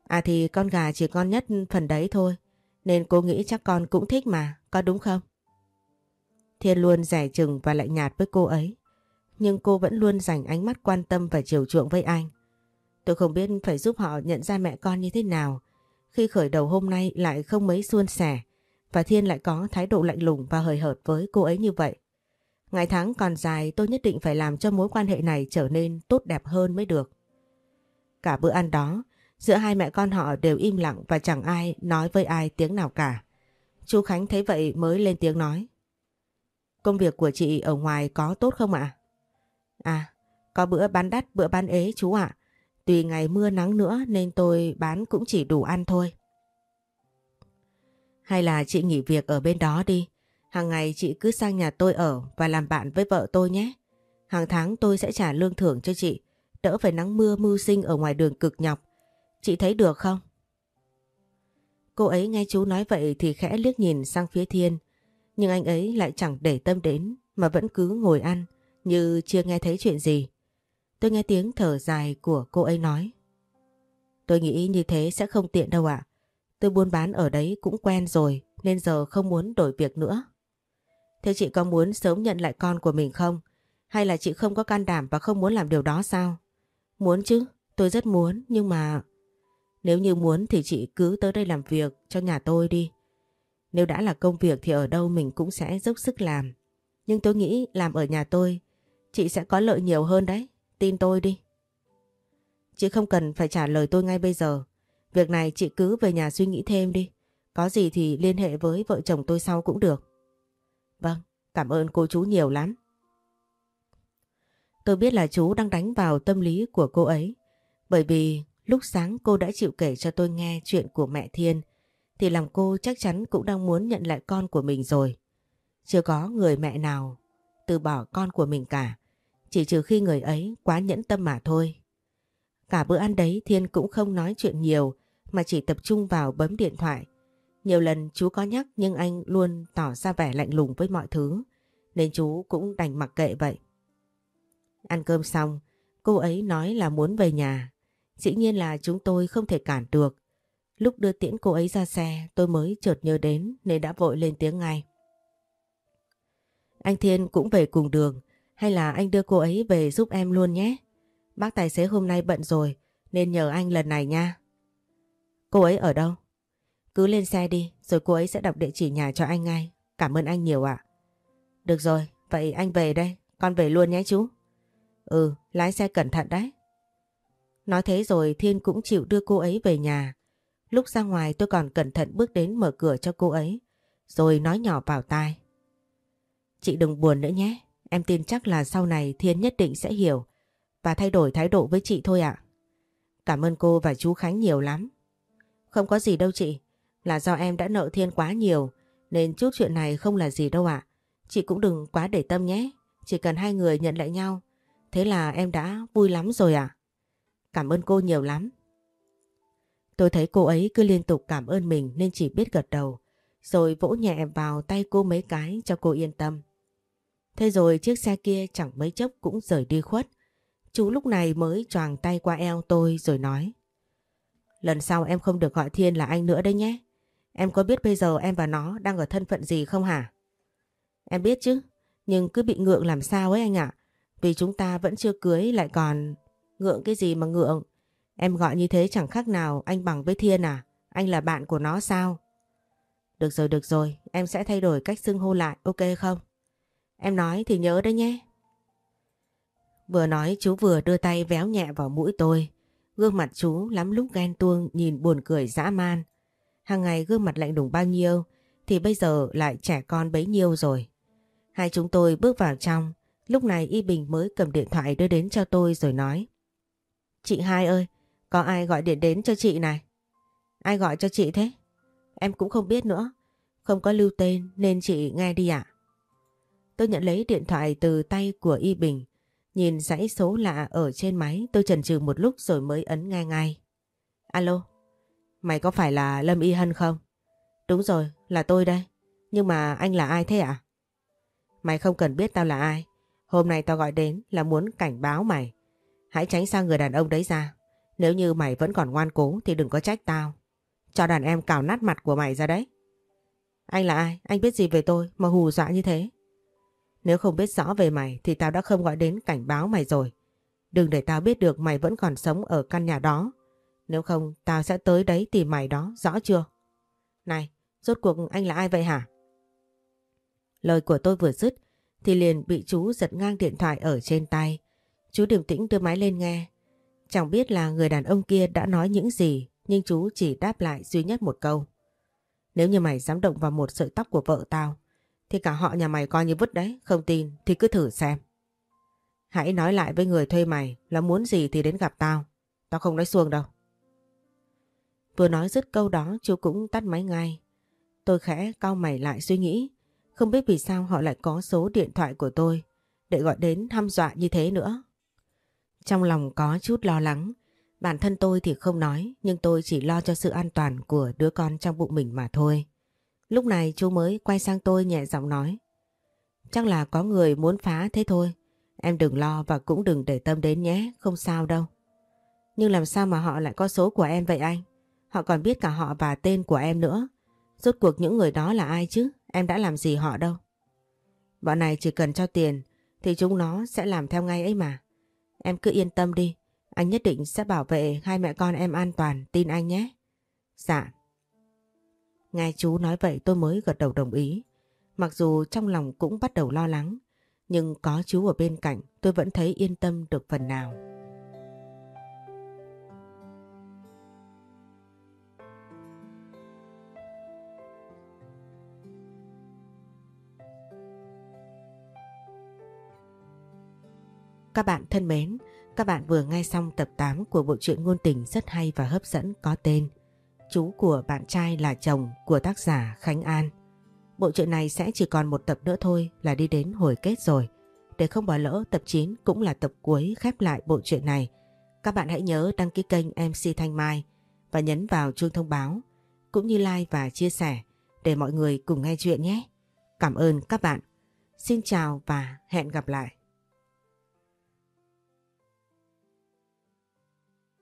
À thì con gà chỉ con nhất phần đấy thôi, nên cô nghĩ chắc con cũng thích mà, có đúng không? Thiên luôn rẻ chừng và lạnh nhạt với cô ấy, nhưng cô vẫn luôn dành ánh mắt quan tâm và chiều chuộng với anh. Tôi không biết phải giúp họ nhận ra mẹ con như thế nào, khi khởi đầu hôm nay lại không mấy suôn sẻ và Thiên lại có thái độ lạnh lùng và hời hợt với cô ấy như vậy. Ngày tháng còn dài tôi nhất định phải làm cho mối quan hệ này trở nên tốt đẹp hơn mới được. Cả bữa ăn đó, giữa hai mẹ con họ đều im lặng và chẳng ai nói với ai tiếng nào cả. Chú Khánh thấy vậy mới lên tiếng nói. Công việc của chị ở ngoài có tốt không ạ? À? có bữa bán đắt bữa bán ế chú ạ. Tùy ngày mưa nắng nữa nên tôi bán cũng chỉ đủ ăn thôi. Hay là chị nghỉ việc ở bên đó đi. Hàng ngày chị cứ sang nhà tôi ở và làm bạn với vợ tôi nhé. Hàng tháng tôi sẽ trả lương thưởng cho chị. Đỡ phải nắng mưa mưu sinh ở ngoài đường cực nhọc. Chị thấy được không? Cô ấy nghe chú nói vậy thì khẽ liếc nhìn sang phía Thiên. Nhưng anh ấy lại chẳng để tâm đến mà vẫn cứ ngồi ăn, như chưa nghe thấy chuyện gì. Tôi nghe tiếng thở dài của cô ấy nói. Tôi nghĩ như thế sẽ không tiện đâu ạ. Tôi buôn bán ở đấy cũng quen rồi nên giờ không muốn đổi việc nữa. Thế chị có muốn sớm nhận lại con của mình không? Hay là chị không có can đảm và không muốn làm điều đó sao? Muốn chứ, tôi rất muốn nhưng mà... Nếu như muốn thì chị cứ tới đây làm việc cho nhà tôi đi. Nếu đã là công việc thì ở đâu mình cũng sẽ dốc sức làm. Nhưng tôi nghĩ làm ở nhà tôi, chị sẽ có lợi nhiều hơn đấy. Tin tôi đi. Chị không cần phải trả lời tôi ngay bây giờ. Việc này chị cứ về nhà suy nghĩ thêm đi. Có gì thì liên hệ với vợ chồng tôi sau cũng được. Vâng, cảm ơn cô chú nhiều lắm. Tôi biết là chú đang đánh vào tâm lý của cô ấy. Bởi vì lúc sáng cô đã chịu kể cho tôi nghe chuyện của mẹ Thiên thì lòng cô chắc chắn cũng đang muốn nhận lại con của mình rồi. Chưa có người mẹ nào từ bỏ con của mình cả. Chỉ trừ khi người ấy quá nhẫn tâm mà thôi. Cả bữa ăn đấy Thiên cũng không nói chuyện nhiều mà chỉ tập trung vào bấm điện thoại. Nhiều lần chú có nhắc nhưng anh luôn tỏ ra vẻ lạnh lùng với mọi thứ nên chú cũng đành mặc kệ vậy. Ăn cơm xong, cô ấy nói là muốn về nhà. Dĩ nhiên là chúng tôi không thể cản được. Lúc đưa tiễn cô ấy ra xe tôi mới chợt nhớ đến nên đã vội lên tiếng ngay. Anh Thiên cũng về cùng đường hay là anh đưa cô ấy về giúp em luôn nhé. Bác tài xế hôm nay bận rồi nên nhờ anh lần này nha. Cô ấy ở đâu? Cứ lên xe đi rồi cô ấy sẽ đọc địa chỉ nhà cho anh ngay. Cảm ơn anh nhiều ạ. Được rồi, vậy anh về đây. Con về luôn nhé chú. Ừ, lái xe cẩn thận đấy. Nói thế rồi Thiên cũng chịu đưa cô ấy về nhà. Lúc ra ngoài tôi còn cẩn thận bước đến mở cửa cho cô ấy. Rồi nói nhỏ vào tai. Chị đừng buồn nữa nhé. Em tin chắc là sau này Thiên nhất định sẽ hiểu và thay đổi thái độ với chị thôi ạ. Cảm ơn cô và chú Khánh nhiều lắm. Không có gì đâu chị. Là do em đã nợ Thiên quá nhiều, nên chút chuyện này không là gì đâu ạ. Chị cũng đừng quá để tâm nhé. Chỉ cần hai người nhận lại nhau. Thế là em đã vui lắm rồi ạ. Cảm ơn cô nhiều lắm. Tôi thấy cô ấy cứ liên tục cảm ơn mình nên chỉ biết gật đầu. Rồi vỗ nhẹ vào tay cô mấy cái cho cô yên tâm. Thế rồi chiếc xe kia chẳng mấy chốc cũng rời đi khuất. Chú lúc này mới choàng tay qua eo tôi rồi nói. Lần sau em không được gọi Thiên là anh nữa đấy nhé. Em có biết bây giờ em và nó đang ở thân phận gì không hả? Em biết chứ, nhưng cứ bị ngượng làm sao ấy anh ạ. Vì chúng ta vẫn chưa cưới lại còn ngượng cái gì mà ngượng. Em gọi như thế chẳng khác nào anh bằng với Thiên à? Anh là bạn của nó sao? Được rồi, được rồi, em sẽ thay đổi cách xưng hô lại, ok không? Em nói thì nhớ đấy nhé. Vừa nói chú vừa đưa tay véo nhẹ vào mũi tôi. Gương mặt chú lắm lúc ghen tuông nhìn buồn cười dã man. Hàng ngày gương mặt lạnh đùng bao nhiêu thì bây giờ lại trẻ con bấy nhiêu rồi. Hai chúng tôi bước vào trong. Lúc này Y Bình mới cầm điện thoại đưa đến cho tôi rồi nói. Chị hai ơi, có ai gọi điện đến cho chị này? Ai gọi cho chị thế? Em cũng không biết nữa. Không có lưu tên nên chị nghe đi ạ. Tôi nhận lấy điện thoại từ tay của Y Bình. Nhìn dãy số lạ ở trên máy tôi chần chừ một lúc rồi mới ấn nghe ngay. Alo, mày có phải là Lâm Y Hân không? Đúng rồi, là tôi đây. Nhưng mà anh là ai thế ạ? Mày không cần biết tao là ai. Hôm nay tao gọi đến là muốn cảnh báo mày. Hãy tránh xa người đàn ông đấy ra. Nếu như mày vẫn còn ngoan cố thì đừng có trách tao. Cho đàn em cào nát mặt của mày ra đấy. Anh là ai? Anh biết gì về tôi mà hù dọa như thế? Nếu không biết rõ về mày thì tao đã không gọi đến cảnh báo mày rồi. Đừng để tao biết được mày vẫn còn sống ở căn nhà đó. Nếu không tao sẽ tới đấy tìm mày đó, rõ chưa? Này, rốt cuộc anh là ai vậy hả? Lời của tôi vừa dứt thì liền bị chú giật ngang điện thoại ở trên tay. Chú điềm tĩnh đưa máy lên nghe. Chẳng biết là người đàn ông kia đã nói những gì nhưng chú chỉ đáp lại duy nhất một câu. Nếu như mày dám động vào một sợi tóc của vợ tao thì cả họ nhà mày coi như vứt đấy, không tin thì cứ thử xem. Hãy nói lại với người thuê mày là muốn gì thì đến gặp tao. Tao không nói xuông đâu. Vừa nói dứt câu đó chú cũng tắt máy ngay. Tôi khẽ cau mày lại suy nghĩ. Không biết vì sao họ lại có số điện thoại của tôi để gọi đến hăm dọa như thế nữa. Trong lòng có chút lo lắng. Bản thân tôi thì không nói nhưng tôi chỉ lo cho sự an toàn của đứa con trong bụng mình mà thôi. Lúc này chú mới quay sang tôi nhẹ giọng nói. Chắc là có người muốn phá thế thôi. Em đừng lo và cũng đừng để tâm đến nhé, không sao đâu. Nhưng làm sao mà họ lại có số của em vậy anh? Họ còn biết cả họ và tên của em nữa. Rốt cuộc những người đó là ai chứ? Em đã làm gì họ đâu? Bọn này chỉ cần cho tiền thì chúng nó sẽ làm theo ngay ấy mà. Em cứ yên tâm đi. Anh nhất định sẽ bảo vệ hai mẹ con em an toàn, tin anh nhé. Dạ. Nghe chú nói vậy tôi mới gật đầu đồng ý. Mặc dù trong lòng cũng bắt đầu lo lắng, nhưng có chú ở bên cạnh tôi vẫn thấy yên tâm được phần nào. Các bạn thân mến, các bạn vừa nghe xong tập 8 của bộ truyện ngôn tình rất hay và hấp dẫn có tên Chú của bạn trai là chồng của tác giả Khánh An. Bộ truyện này sẽ chỉ còn một tập nữa thôi là đi đến hồi kết rồi. để không bỏ lỡ, tập 9 cũng là tập cuối khép lại bộ truyện này. Các bạn hãy nhớ đăng ký kênh MC Thanh Mai và nhấn vào chuông thông báo, cũng như like và chia sẻ để mọi người cùng nghe chuyện nhé. Cảm ơn các bạn. Xin chào và hẹn gặp lại.